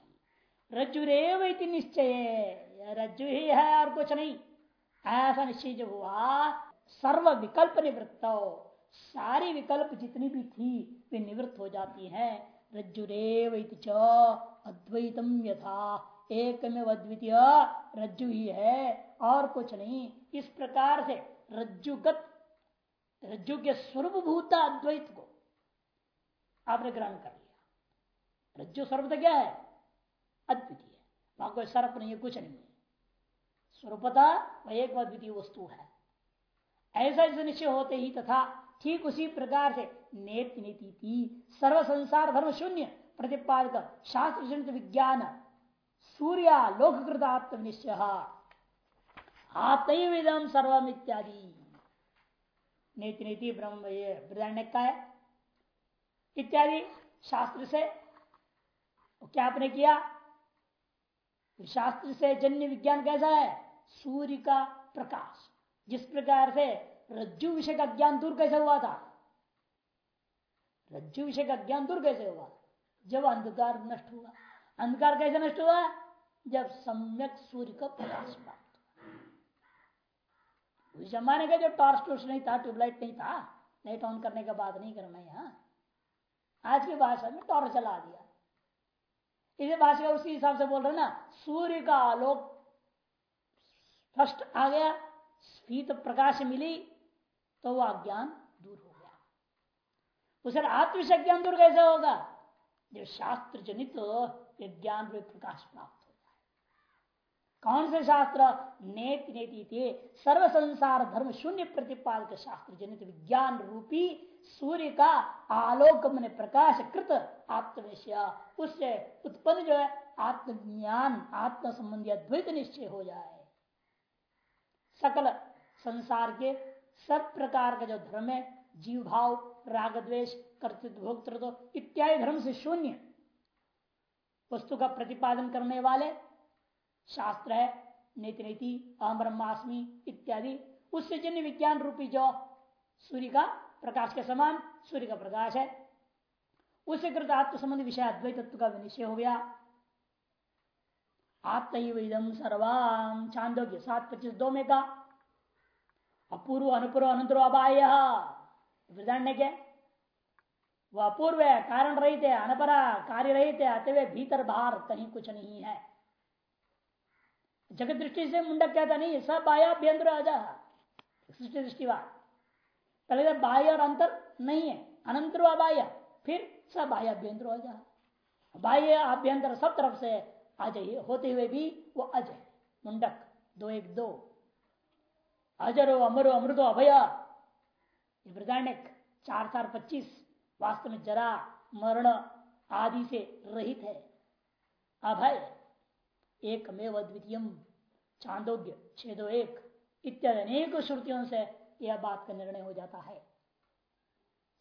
रज्जु रेव निश्चय रज्जु ही है और कुछ नहीं। ऐसा निश्चय जो हुआ, सर्व विकल्प निवृत्त सारी विकल्प जितनी भी थी, वे निवृत्त हो जाती हैं। रज्जुरेव अद्वैतम यथा एक में अद्वितीय रज्जु ही है और कुछ नहीं। इस प्रकार से रज्जुगत रज्जु के स्वरूप भूता अद्वैत को आपने ग्रहण कर लिया। रज्जु सर्वत क्या है? अद्वितीय वहाँ कोई सर्प नहीं है, कुछ नहीं है। स्वरूपता वह एक अद्वितीय वस्तु है। ऐसा ऐसे निश्चय होते ही तथा ठीक उसी प्रकार से नेत नीति सर्व संसार धर्म शून्य, प्रतिपादक शास्त्र विज्ञान, सूर्य लोककृत आत्मनिश्चय। आत्मविदम सर्वम इत्यादि। नीति नीति ब्रह्म ये बृदारण्य का है। इत्यादि शास्त्र से क्या आपने किया? शास्त्र से जन्य विज्ञान कैसा है? सूर्य का प्रकाश। जिस प्रकार से रज्जु विषय का ज्ञान दूर कैसे हुआ था? रज्जु विषय का ज्ञान दूर कैसे हुआ? जब अंधकार नष्ट हुआ। अंधकार कैसे नष्ट हुआ? जब सम्यक सूर्य का प्रकाश प्राप्त उस जमाने का जो टॉर्च टूर्च नहीं था, ट्यूबलाइट नहीं था लाइट ऑन करने का बात नहीं करना यहाँ। आज की भाषा में टॉर्च चला दिया। इसी भाषा उसी हिसाब से बोल रहे ना, सूर्य का आलोक स्पष्ट आ गया, स्फीत प्रकाश मिली तो वह अज्ञान दूर हो गया। उसे आत्मविषय ज्ञान दूर कैसे होगा? जब शास्त्र जनित ज्ञान प्रकाश प्राप्त कौन से शास्त्र नेत नेति थे सर्व संसार धर्म शून्य प्रतिपादक शास्त्र जनित विज्ञान रूपी सूर्य का आलोक मन प्रकाश कृत आत्मनिश्चय उससे उत्पन्न जो है, आत्मज्ञान आत्म संबंधी अद्वैत निश्चय हो जाए। सकल संसार के सब प्रकार का जो धर्म है जीव भाव राग द्वेश कर्तृत्व, भोक्तृत्व इत्यादि धर्म से शून्य। वस्तु का प्रतिपादन करने वाले शास्त्र है नीति नीति अहम ब्रह्मास्मि इत्यादि। उससे जन्य विज्ञान रूपी जो सूर्य का प्रकाश के समान सूर्य का प्रकाश है, उसे कृत आत्म संबंधी विषय अद्वैत तत्व का विनिश्चय हो गया। आत्म सर्वाम चांदोग्य सात पच्चीस दो में का। अपूर्व, अनुपूर्व, अनंतर अबाय वृदान्य के। वह अपूर्व है, कारण रहित है, अनपरा, कार्य रहित है अतवे भीतर बाहर कहीं कुछ नहीं है। जगत दृष्टि से मुंडक कहता नहीं सब बाह्य अभ्यंतर आ जा सृष्टि दृष्टिवाद पहले तो बाह्य और अंतर नहीं है। अनंतर बाह्य फिर सब बाह्य अभ्यंतर आ जा बाह्य अभ्यंतर सब तरफ़ से जाइए होते हुए भी वो अजय, मुंडक, दो एक दो। अजरो अमरो अमृतो अभय। चार चार, पच्चीस, वास्तव में जरा मरण आदि से रहित है। अभय एकमेव अद्वितीय चांदोग्य, छेदो एक, इत्यादि अनेक श्रुतियों से यह बात का निर्णय हो जाता है।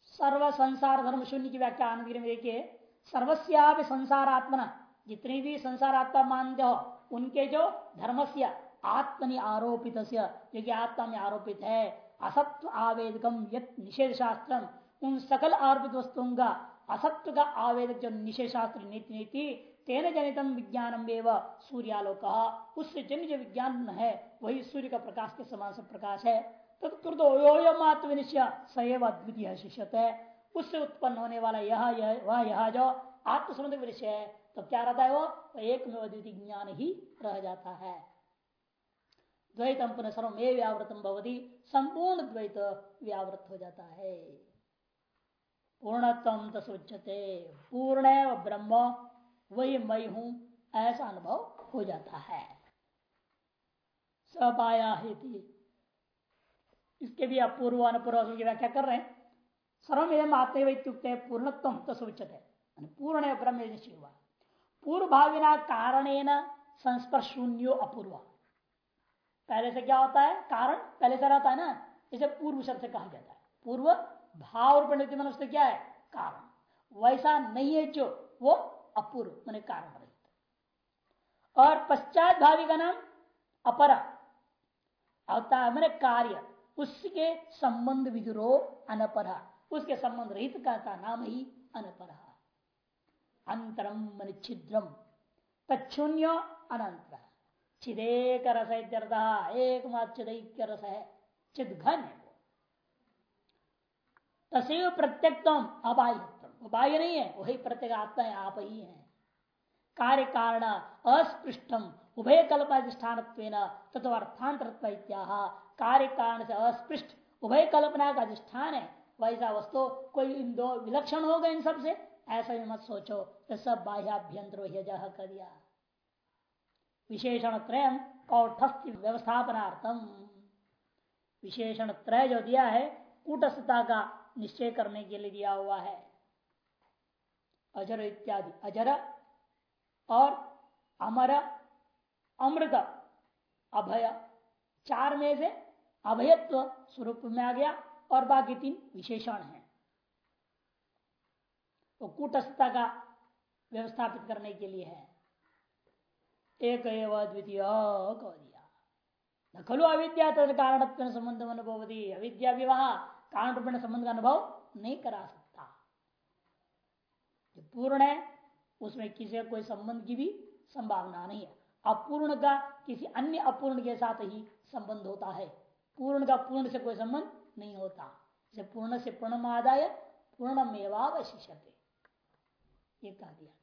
सर्व संसार धर्म शून्य की व्याख्या आनंद में देखिए सर्वस्या संसारात्मना, जितनी भी संसारात्मा मानते हो, उनके जो धर्म से आत्मनि आरोपित जो कि आत्मा में आरोपित है, असत्व आवेदकम निषेध शास्त्र उन सकल आरोपित वस्तुओं का असत्व का आवेदक जो निषेध शास्त्र नीति नीति तेन जनितम विज्ञानम एवं सूर्यालोक। उससे जन्य जो विज्ञान है, वही सूर्य का प्रकाश के समान से प्रकाश है। तत्कृत विनिश्चय अद्वितीय शिष्य है उससे उत्पन्न होने वाला यह वह यह जो आत्मसंबंध विषय है तो क्या रहता है वो? तो एक में अद्वितीय ज्ञान ही रह जाता है। द्वैतम पुनः सर्व व्यावृतम भवती, संपूर्ण द्वैत व्यावृत हो जाता है। पूर्णत्म तसोचते पूर्ण ब्रह्म वही मई हूँ, ऐसा अनुभव हो जाता है। सपाया इसके भी आप पूर्व अनुपूर्व की व्याख्या कर रहे हैं। सर्वमिदम आत्मयुक्त पूर्णत्व तसुचते पूर्ण ब्रह्म निश्चय हुआ पूर्व भाविना कारण संस्पर्श शून्यो अपूर्व। पहले से क्या होता है? कारण पहले से रहता है ना? इसे पूर्व शब्द से कहा जाता है। पूर्व भाव और पंडित मनुष्य क्या है? कारण। वैसा नहीं है जो वो अपूर्व, मैंने कारण रहित और पश्चात भावी का नाम अपरा। अवतार मैंने कार्य। उसके संबंध विदुरो अनपरा। उसके संबंध रहित का नाम ही अनपरा। अंतरम, मन छिद्रम। तछून्य अनंतर। चिदेक रस एकमात्र चिदैक्य रस है। चिद घन है तस्व प्रत्यक्तम अबाह्यत्म बाह्य नहीं है, वही प्रत्येक आत्मा है आप ही है। कार्य कारण अस्पृष्टम उभय कल्पाधिष्ठान तत्वर्थांतर कार्य कारण से अस्पृष्ट, उभय कल्पना का अधिष्ठान है। वैसा वस्तु, कोई इन दो विलक्षण हो गए इन सबसे ऐसा भी मत सोचो तो सब बाह्याभ्यंतर कर दिया विशेषण त्रय कौठस्थ व्यवस्थापनार्थम विशेषण त्रय जो दिया है, कूटस्थता का निश्चय करने के लिए दिया हुआ है। अजर इत्यादि। अजर और अमर, अमृत, अभय। चार में से अभयत्व स्वरूप में आ गया और बाकी तीन विशेषण है। तो कूटस्थता का व्यवस्थापित करने के लिए है। एक द्वितीय कह दिया। न खलु अविद्या कारण संबंध अनुभव अविद्या विवाह कारण रूप संबंध का अनुभव नहीं करा सकता। जो पूर्ण है, उसमें किसी कोई संबंध की भी संभावना नहीं है। अपूर्ण का किसी अन्य अपूर्ण के साथ ही संबंध होता है। पूर्ण का पूर्ण से कोई संबंध नहीं होता। जैसे पूर्ण से पूर्ण आदाय पूर्णमेवावशिष्य ये कह दिया गया।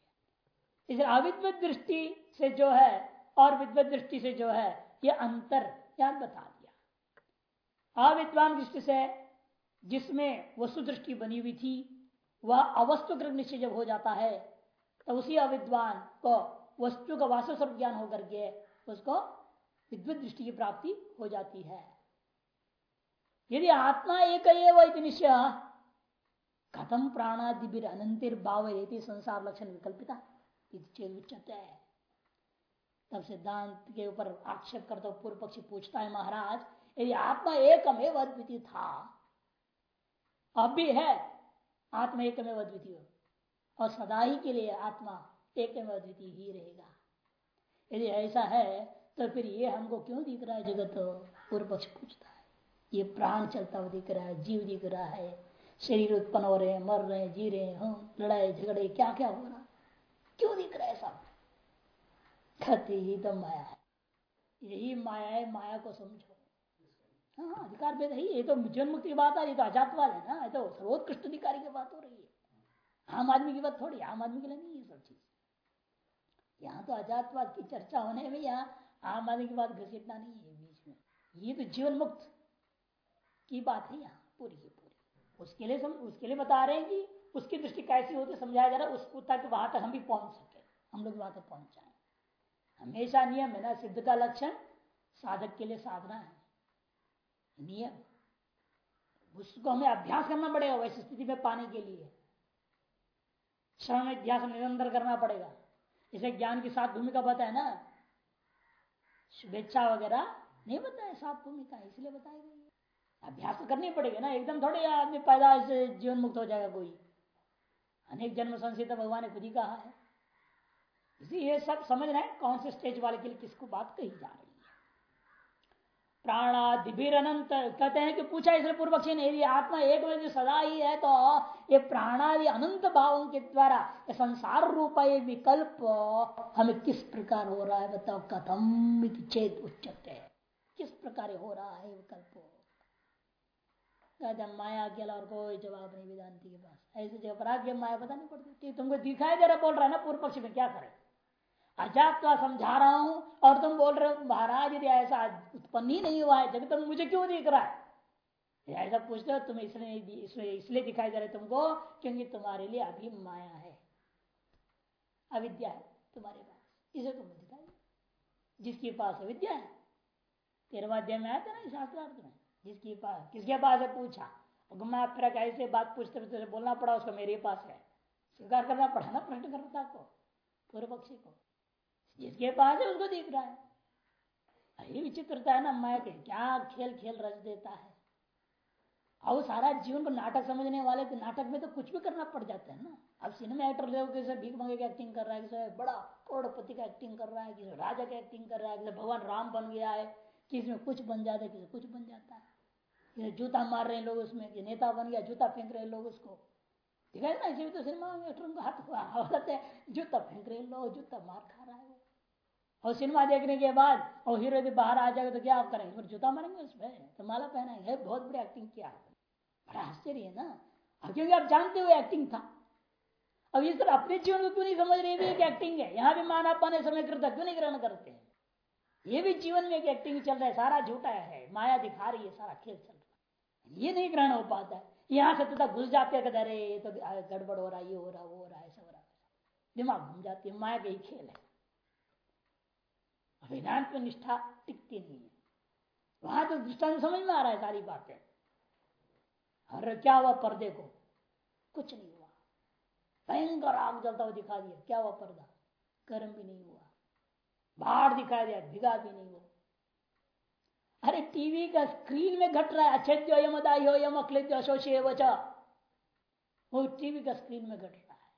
इसे अविद्वत दृष्टि से जो है और विद्वत दृष्टि से जो है, ये अंतर यहाँ बता दिया। अविद्वान दृष्टि से जिसमें वस्तु दृष्टि बनी हुई थी वह अवस्तु निश्चय जब हो जाता है तो उसी अविद्वान को वस्तु का वास्तव स्वरूप ज्ञान होकर के उसको विद्वत दृष्टि की प्राप्ति हो जाती है। यदि आत्मा एक निश्चय कथम प्राणादि अनंतिर भाव रहती संसार लक्षण विकल्पिता उच्चते है तब सिद्धांत के ऊपर आक्षेप करता पूर्व पक्षी पूछता है, महाराज, यदि आत्मा एकमेव अद्वितीय था, अब भी है आत्मा एकमेव अद्वितीय और सदा ही के लिए आत्मा एकमेव अद्वितीय ही रहेगा। यदि ऐसा है तो फिर ये हमको क्यों दिख रहा है? जगत पूर्व पक्ष पूछता है। ये प्राण चलता हुआ दिख रहा है, जीव दिख रहा है। शरीर उत्पन्न हो रहे हैं, मर रहे हैं, जी रहे हैं, हम लड़ाई, झगड़े क्या क्या हो रहा क्यों दिख रहा है सब? कहते ही तो माया है। यही माया है, माया को समझो। हाँ, हाँ अधिकार भेद है ये तो जीवन मुक्ति की बात आ रही तो अजातवाद है ना ये तो सर्वोत्कृष्ट अधिकारी की बात हो रही है। आम आदमी की बात थोड़ी आम आदमी के लिए नहीं है सब चीज़। यहाँ तो अजातवाद की चर्चा होने में यहाँ आम आदमी की बात घसीटना नहीं है बीच में। ये तो जीवन मुक्त की बात है यहाँ पूरी की पूरी। उसके लिए सम, उसके लिए बता रहे हैं कि उसकी दृष्टि कैसी होती समझाया जा रहा है उसको ताकि वहाँ तक हम भी पहुँच सके हम लोग वहाँ तक पहुँच जाए। हमेशा नियम है ना सिद्ध का लक्षण साधक के लिए साधना है। नियम। उसको हमें अभ्यास करना पड़ेगा वैसी स्थिति में पाने के लिए। श्रवण अध्यास निरंतर करना पड़ेगा। इसे ज्ञान की सात भूमिका बताए ना? शुभेच्छा वगैरह नहीं बताया सात भूमिका इसलिए बताई गई अभ्यास तो करनी पड़ेगा ना, एकदम थोड़े आदमी पैदा जीवन मुक्त हो जाएगा कोई। अनेक जन्म संसित भगवान ने खुद ही कहा है। इसलिए ये सब समझ रहे हैं कौन से स्टेज वाले के लिए किसको बात कही जा रही है। प्राणादिभिर कहते हैं कि पूछा इसलिए पूर्व पक्षी ने, यदि आत्मा एक बजे सदा ही है तो ये प्राणादि अनंत भावों के द्वारा संसार रूप ये विकल्प, हमें किस प्रकार हो रहा है बताओ, कथम चेत उच्चते किस प्रकार हो रहा है विकल्प? कहते माया अकेला और कोई जवाब नहीं वेदांति के पास। ऐसे जब अपराध माया, पता नहीं पड़ती। तुमको दिखाई दे रहा बोल रहा है ना पूर्व पक्ष में, क्या करे? अजात का समझा रहा हूँ, और तुम बोल रहे हो, महाराज, यदि ऐसा उत्पन्न ही नहीं हुआ है जब तुम मुझे क्यों दिख रहा है? ऐसा पूछते हो तुम्हें इसलिए इसलिए इसलिए दिखाई दे रहे तुमको, क्योंकि तुम्हारे लिए अभी माया है, अविद्या है तुम्हारे पास, इसे तुम दिखाई जिसके पास अविद्या है तेरवा अध्याय में आया था ना शास्त्रार्थ में, जिसके पास, किसके पास है? पूछा। घुमा ऐसे बात पूछते पूछते बोलना पड़ा, उसको मेरे पास है। स्वीकार करना पड़ा ना प्रश्नकर्ता को, पूर्व पक्षी को। जिसके पास है उसको दिख रहा है। यही विचित्रता है ना, मैं क्या खेल खेल रच देता है। और सारा जीवन को नाटक समझने वाले तो नाटक में तो कुछ भी करना पड़ जाता है ना। अब सिनेमा एक्टर लोग कैसे भीख मांगे की एक्टिंग कर रहा है, किसी बड़ा करोड़पति का एक्टिंग कर रहा है, किसी राजा का एक्टिंग कर रहा है, किसी भगवान राम बन गया है, किसी में कुछ बन जाता है, किसी कुछ बन जाता है। किसी जूता मार रहे हैं लोग उसमें कि नेता बन गया, जूता फेंक रहे हैं लोग उसको। ठीक है ना इसी तो सिनेमा एक्टर को हाथ है, जूता फेंक रहे हैं लोग, जूता मार खा रहा है वो। और सिनेमा देखने के बाद, और हीरो यदि बाहर आ जाएगा तो क्या आप करेंगे? जूता मारेंगे उसमें तो माला पहनाएँगे। बहुत बड़ी एक्टिंग किया बड़ा आश्चर्य है ना? अब क्योंकि आप जानते हुए एक्टिंग था। अब इस तरह अपने जीवन को क्यों नहीं समझ रहे? थे कि एक्टिंग है। यहाँ भी मान अपने समय करता, क्यों नहीं ग्रहण करते? हैं ये भी जीवन में एक एक्टिंग चल रहा है। सारा झूठा है। माया दिखा रही है, सारा खेल चल रहा है। ये नहीं ग्रहण हो पाता है। यहाँ से तो घुस जाते हैं, अरे, ये तो गड़बड़ हो रहा है, ये हो रहा, वो हो रहा है, ऐसा हो रहा है। दिमाग घूम जाती है। माया का ही खेल है। वेदांत में निष्ठा टिकती नहीं है। वहाँ तो दृष्टांत समझ में आ रहा है सारी बातें। हर क्या हुआ पर्दे को? कुछ नहीं हुआ। भयंकर आग जलता हुआ दिखा दिया। क्या हुआ पर्दा? गर्म भी नहीं हुआ। बाढ़ दिखा दिया, भिगा भी नहीं हुआ। अरे टीवी का स्क्रीन में घट रहा है। अच्छे यम अदाई हो यम अखलित अशोषे वचा। वो टीवी का स्क्रीन में घट रहा है।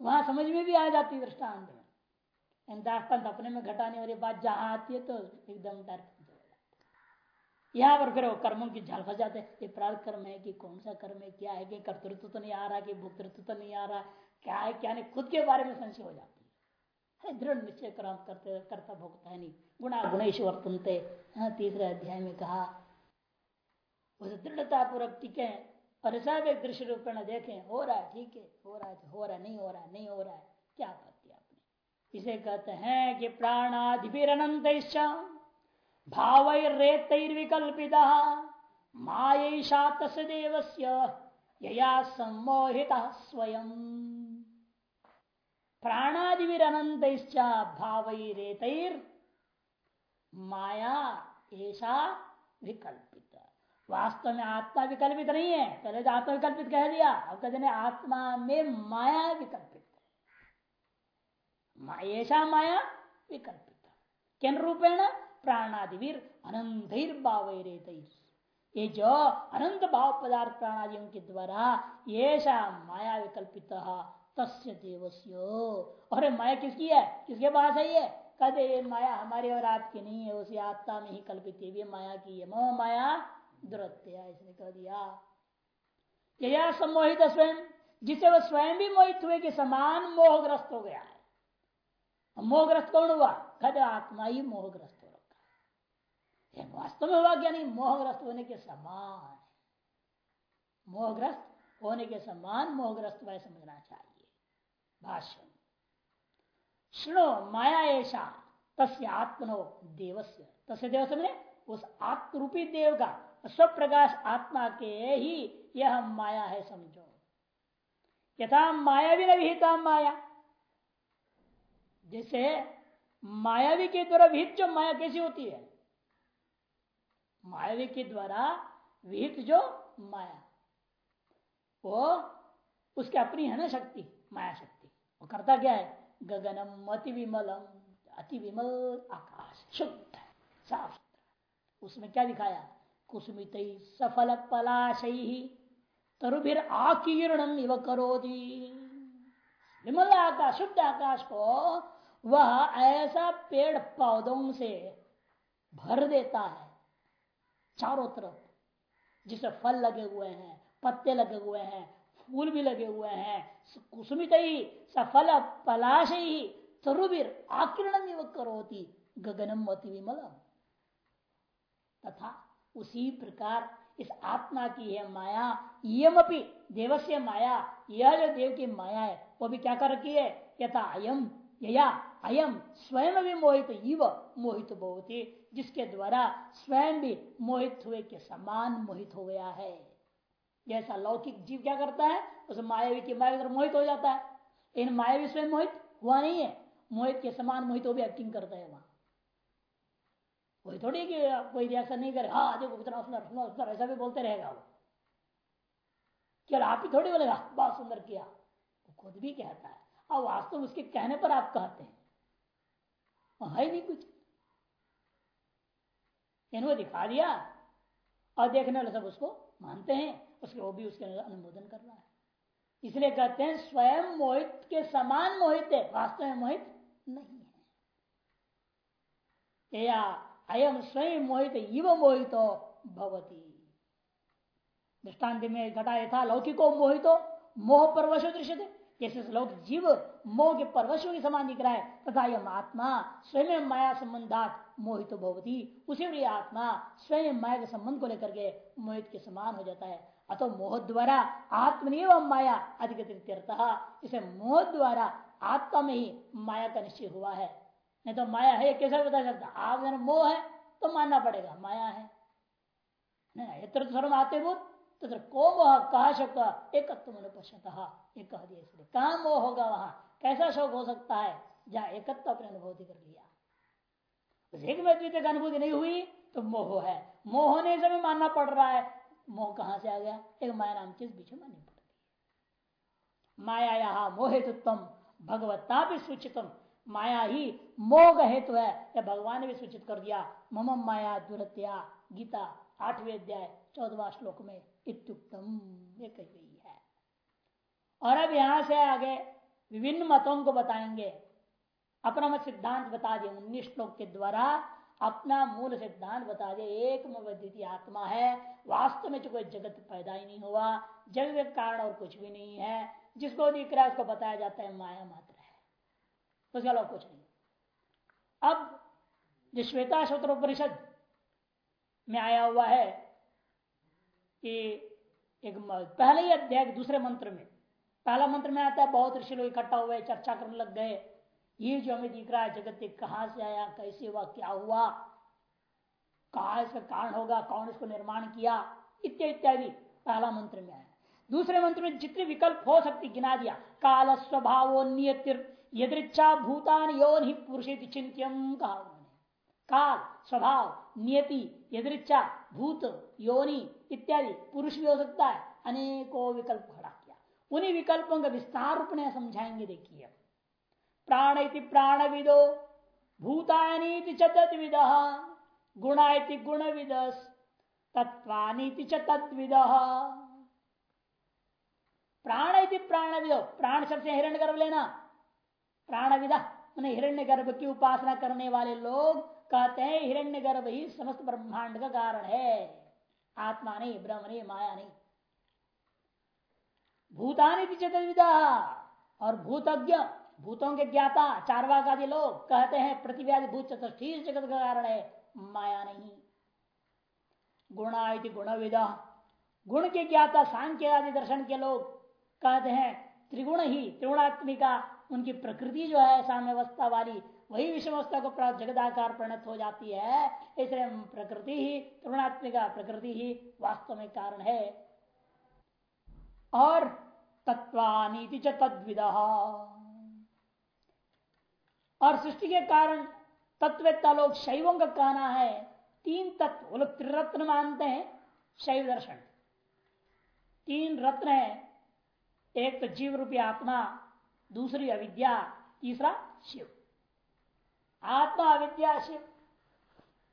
वहाँ समझ में भी आ जाती दृष्टांत। में दृष्टांत अपने में घटाने वाली बात जहाँ आती है तो एकदम डर यहाँ पर फिर वो कर्मों की झल जाते ये प्रार्थ कर्म है कि कौन सा कर्म है, क्या है कि कर्तृत्व तो नहीं आ रहा, कि भोक्तृत्व तो नहीं आ रहा, क्या है, क्या नहीं, खुद के बारे में संशय हो जाती है। दृढ़ निश्चय करते, करता भोगता है नहीं। गुणा गुणेश वर्तनते हाँ तीसरे अध्याय में कहा। उसे दृढ़ता पूर्वक टिके और सब एक दृश्य रूपेण देखें, हो रहा है, ठीक है, हो रहा है तो हो रहा है, नहीं हो रहा है, नहीं हो रहा है, क्या इसे कहते हैं कि प्राणाधिपीरनंत भावैरेतैर्विकल्पिता मायैषा देवस्य यया सम्मोहिता स्वयं प्राणादिविरनंत भावैरेतैर माया ऐसा विकल्पित। वास्तव में आत्मा विकल्पित नहीं है, पहले तो आत्मा विकल्पित कह दिया, अब कहते आत्मा में माया विकल्पित। ऐसा माया विकल्पित। किन रूपेण? प्राणादिवीर अनंत ये जो अनंत भाव पदार्थ प्राणादियों के द्वारा ये माया विकल्पित, तस्य देवस्यो। और माया किसकी है? किसके पास है ये? कहते ये माया हमारी और आपकी नहीं है, उसी आत्मा में ही कल्पित है माया की है। मोह माया दुरत्या, इसने कह दिया। यह सम्मोहित स्वयं, जिसे वह स्वयं भी मोहित हुए कि समान मोहग्रस्त हो गया है। मोहग्रस्त कौन हुआ कहते आत्मा ही मोहग्रस्त वास्तव में हुआ क्या नहीं, मोहग्रस्त होने के समान। मोहग्रस्त होने के समान मोहग्रस्त वह समझना चाहिए। भाष्य सुनो माया ऐसा तस्य आत्मनो देवस्य। तस्य देव समझे? उस आत्मरूपी देव का, स्वप्रकाश आत्मा के ही यह माया है समझो। यथा माया भी विहिता माया जैसे मायावी के द्वारा विहित जो माया कैसी होती है? मायावी के द्वारा विहित जो माया, वो उसकी अपनी है ना शक्ति, माया शक्ति। वो करता क्या है? गगनम अति विमलम अति विमल आकाश, शुद्ध है, साफ़ सुथरा। उसमें क्या दिखाया? कुसुमित सफल पलाशई तरुभिर आकीर्णम इव करो विमल आकाश, शुद्ध आकाश को वह ऐसा पेड़ पौधों से भर देता है चारों तरफ़ जिसे फल लगे हुए हैं, पत्ते लगे हुए हैं, फूल भी लगे हुए हैं, कुसुमित ही सफल पलाश ही तरुवीर आकिरण करोती गगनम अति विमल तथा उसी प्रकार इस आत्मा की है माया यम अपनी देवस्य माया, यह जो देव की माया है, वो भी क्या कर रखी है? यथा अयम यया अयम स्वयं भी मोहित, इव मोहित बहुत जिसके द्वारा स्वयं भी मोहित हुए के समान मोहित हो गया है। जैसा लौकिक जीव क्या करता है? उस मायावी की माया मोहित हो जाता है। इन मायावी स्वयं मोहित हुआ नहीं है। मोहित के समान मोहित हो भी एक्टिंग करता है वहाँ। कोई थोड़ी कि कोई रिएक्शन नहीं करे हाँ देखो कितना सुंदर सुंदर सुंदर, ऐसा भी बोलते रहेगा वो। क्या आप ही थोड़ी बोलेगा बहुत सुंदर किया। खुद भी कहता है। और वास्तव उसके कहने पर आप कहते हैं। है नहीं कुछ। इन्होंने दिखा दिया, और देखने वाले सब उसको मानते हैं, उसके वो भी उसके अनुमोदन कर रहा है। इसलिए कहते हैं, स्वयं मोहित के समान मोहित है, वास्तव में मोहित नहीं है। या अयम स्वयं मोहित, इव मोहित भवती। दृष्टांत में घटा यथा लौकिको मोहितो, मोह परवश दृश्य थे जैसे लोग जीव मोह के परवशों के समान दिख रहा है, तथा यह आत्मा स्वयं माया संबंधात मोहित भवती, उसी भी आत्मा स्वयं माया के संबंध को लेकर के मोहित के समान हो जाता है। अतो मोह द्वारा आत्मनिव माया अधिक इसे मोह द्वारा आत्मा में ही माया का निश्चय हुआ है। नहीं तो माया है, कैसे बता सकता? आप मोह है तो मानना पड़ेगा, माया है। नहीं सर्व आते तो को वह कहा शोक एकत्व अनुपश्यत एक कह दिया इसलिए कहा मोह होगा वहाँ? कैसा शोक हो सकता है? जहाँ एकत्व अपने अनुभूति कर लिया। एक में द्वितीय अनुभूति नहीं हुई तो मोह है। मोह होने से भी मानना पड़ रहा है। मोह कहाँ से आ गया? एक माया नाम चीज़ पीछे माननी पड़ती है। माया यहाँ मोहितुत्व भगवत्ता भी सूचितम। माया ही मोह हेतु है। या भगवान ने भी सूचित कर दिया मम माया दुरत्या। गीता आठवें अध्याय चौदवा श्लोक में इत्युक्तम ये कही गई है। और अब यहाँ से आगे विभिन्न मतों को बताएँगे। अपना मत सिद्धांत बता दिए, उन्नीस श्लोक के द्वारा अपना मूल सिद्धांत बता दे एक द्वितीय आत्मा है। वास्तव में कोई जगत पैदा ही नहीं हुआ। जगत कारण और कुछ भी नहीं है। जिसको दिख रहा है, उसको बताया जाता है, माया मात्र है। उसके अलावा कुछ नहीं। अब जो श्वेता परिषद में आया हुआ है कि एक पहले ही अध्याय दूसरे मंत्र में, पहला मंत्र में आता है, बहुत ऋषि लोग इकट्ठा हुए चर्चा करने लग गए। ये जो हमें दिख रहा है जगत कहाँ से आया, कैसे हुआ, क्या हुआ, कहा इसका कारण होगा, कौन इसको निर्माण किया, इत्यादि इत्यादि पहला मंत्र में आया। दूसरे मंत्र में जितने विकल्प हो सकते, गिना दिया, काल स्वभाव यदृच्छा भूतान योन ही पुरुष चिंत्यम कहा काल, स्वभाव, नियति, यदृच्छा, भूत, योनि इत्यादि। पुरुष भी हो सकता है। अनेकों विकल्प खड़ा किया। उन्हीं विकल्पों का विस्तार रूप में समझाएँगे, देखिए प्राण इति प्राणविदो भूतानी च तद्विद गुण इति गुणविद तत्वानीति च तद्विद। प्राण इति प्राणविदो, प्राण सबसे हिरण्य गर्भ लेना। प्राणविदा, मैंने हिरण्य गर्भ की उपासना करने वाले लोग कहते हैं हिरण्य गर्भ ही समस्त ब्रह्मांड का कारण है। आत्मा नहीं ब्रह्म नहीं माया नहीं भूतानी चतुर्विदा और भूतज्ञ, भूतों के ज्ञाता चारवाक आदि लोग कहते हैं प्रतिव्याधि भूत चतुष्ठी जगत का कारण है, माया नहीं। गुणा गुण विदा गुण के ज्ञाता, सांख्य आदि, दर्शन के लोग कहते हैं, त्रिगुण ही त्रिगुणात्मिका, उनकी प्रकृति जो है, साम्यवस्था वाली वही विषम अवस्था को प्राप्त जगदाकार परिणत हो जाती है। इसलिए प्रकृति ही, त्रिगुणात्मिका प्रकृति ही वास्तव में कारण है। और तत्वानीति च और सृष्टि के कारण तत्वता लोग शैवों का कहना है। तीन तत्व वो लोग त्रिरत्न मानते हैं, शैव दर्शन। तीन रत्न है, एक तो जीव रूपी आत्मा, दूसरी अविद्या, तीसरा शिव। आत्मा अविद्या शिव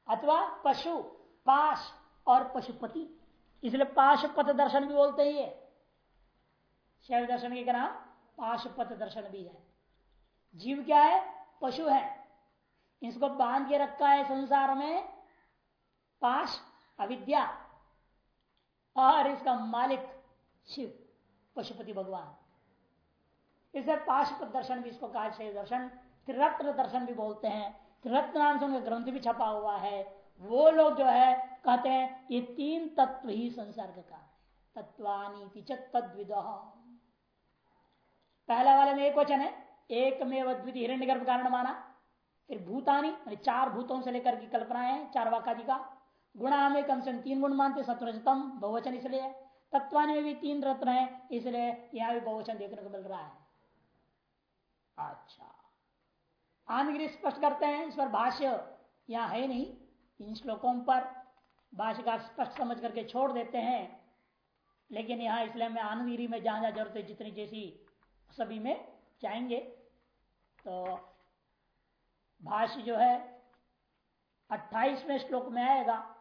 अथवा पशु, पाश और पशुपति। इसलिए पाशुपत दर्शन भी बोलते ही है शैव दर्शन के नाम पाशुपत दर्शन भी है। जीव क्या है? पशु है। इसको बाँध के रखा है संसार में पाश, अविद्या और इसका मालिक शिव, पशुपति भगवान। इसे पाशुपत दर्शन भी इसको कहा शैव दर्शन त्रिरत्न दर्शन भी बोलते हैं। त्रिरत्न नाम से उनका ग्रंथ भी छपा हुआ है। वो लोग जो है, कहते हैं, ये तीन तत्व ही संसार का कारण तत्वानी तद्विद। पहला वाले में एक वचन है एक में अद्वितीय हिरण्य गर्भ कारण माना। फिर भूतानी चार भूतों से लेकर की कल्पना है, चार वाकादि का। गुणा में कम से कम तीन गुण मानते, सत्वरजतम बहुवचन इसलिए। तत्वान में भी तीन रत्न है, इसलिए यहाँ भी बहुवचन देखने को मिल रहा है। अच्छा। आनगिरी स्पष्ट करते हैं, इस पर भाष्य यहाँ है नहीं। इन श्लोकों पर भाष्य का स्पष्ट समझ करके छोड़ देते हैं। लेकिन यहाँ इसलिए मैं आनंदगिरी में जहाँ जहाँ ज़रूरत है, जितनी जैसी सभी में जाएँगे। तो भाष्य जो है, अट्ठाईसवें श्लोक में आएगा,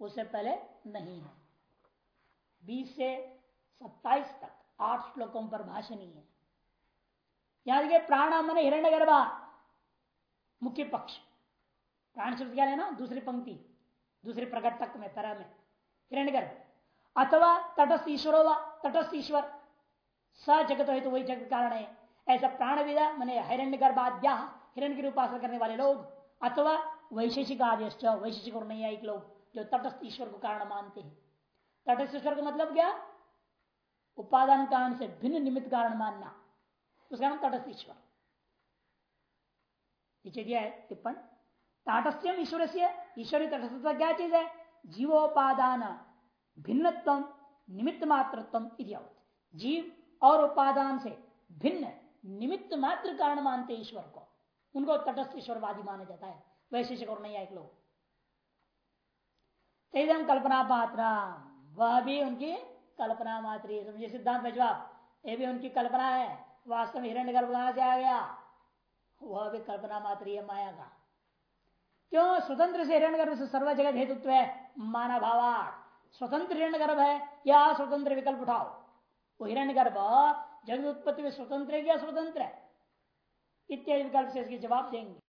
उससे पहले नहीं है। बीस से सत्ताईस तक आठ श्लोकों पर भाष्य नहीं है। यहाँ देखिए प्राण मन हिरण्य गर्भा मुख्य पक्ष प्राण शब्द क्या लेना दूसरी पंक्ति दूसरे प्रकट तक में तरह में हिरण्य गर्भ अथवा तटस्थ ईश्वर तटस्थ ईश्वर स जगत है तो वही जगत कारण है ऐसा प्राण विदा मैंने हिरण्य गर्भाद्या हिरण्य की उपासना करने वाले लोग अथवा वैशेषिक आदेश वैशेषिक और नैयायिक लोग जो तटस्थ ईश्वर को कारण मानते हैं तटस्थ ईश्वर का मतलब क्या उपादान कारण से भिन्न निमित्त कारण मानना उसका नाम तटस्थ ईश्वर। नीचे दिया है, टिप्पण। ताटस्थ्यम ईश्वर से ईश्वरी तटस्थता क्या चीज़ है? जीवोपादान, भिन्नत्व निमित्त मात्रत्व जीव और उपादान से भिन्न, निमित्त मात्र कारण मानते ईश्वर को। उनको तटस्थ ईश्वरवादी माना जाता है। वैशिष्ट और नहीं एक लोग। तेजम कल्पना पात्र वह भी उनकी कल्पना मात्र सिद्धांत जवाब। ये भी उनकी कल्पना है। वास्तव में हिरण्य गर्भ कहाँ से आ गया? वह भी कल्पना मात्र है माया का। क्यों? स्वतंत्र से हिरण्य गर्भ से सर्व जगत हेतुत्व है, माना भावा स्वतंत्र हिरण्य गर्भ है या स्वतंत्र विकल्प उठाओ। वो हिरण्य गर्भ जगत उत्पत्ति में स्वतंत्र है या स्वतंत्र है? इत्यादि विकल्प से इसके जवाब देंगे।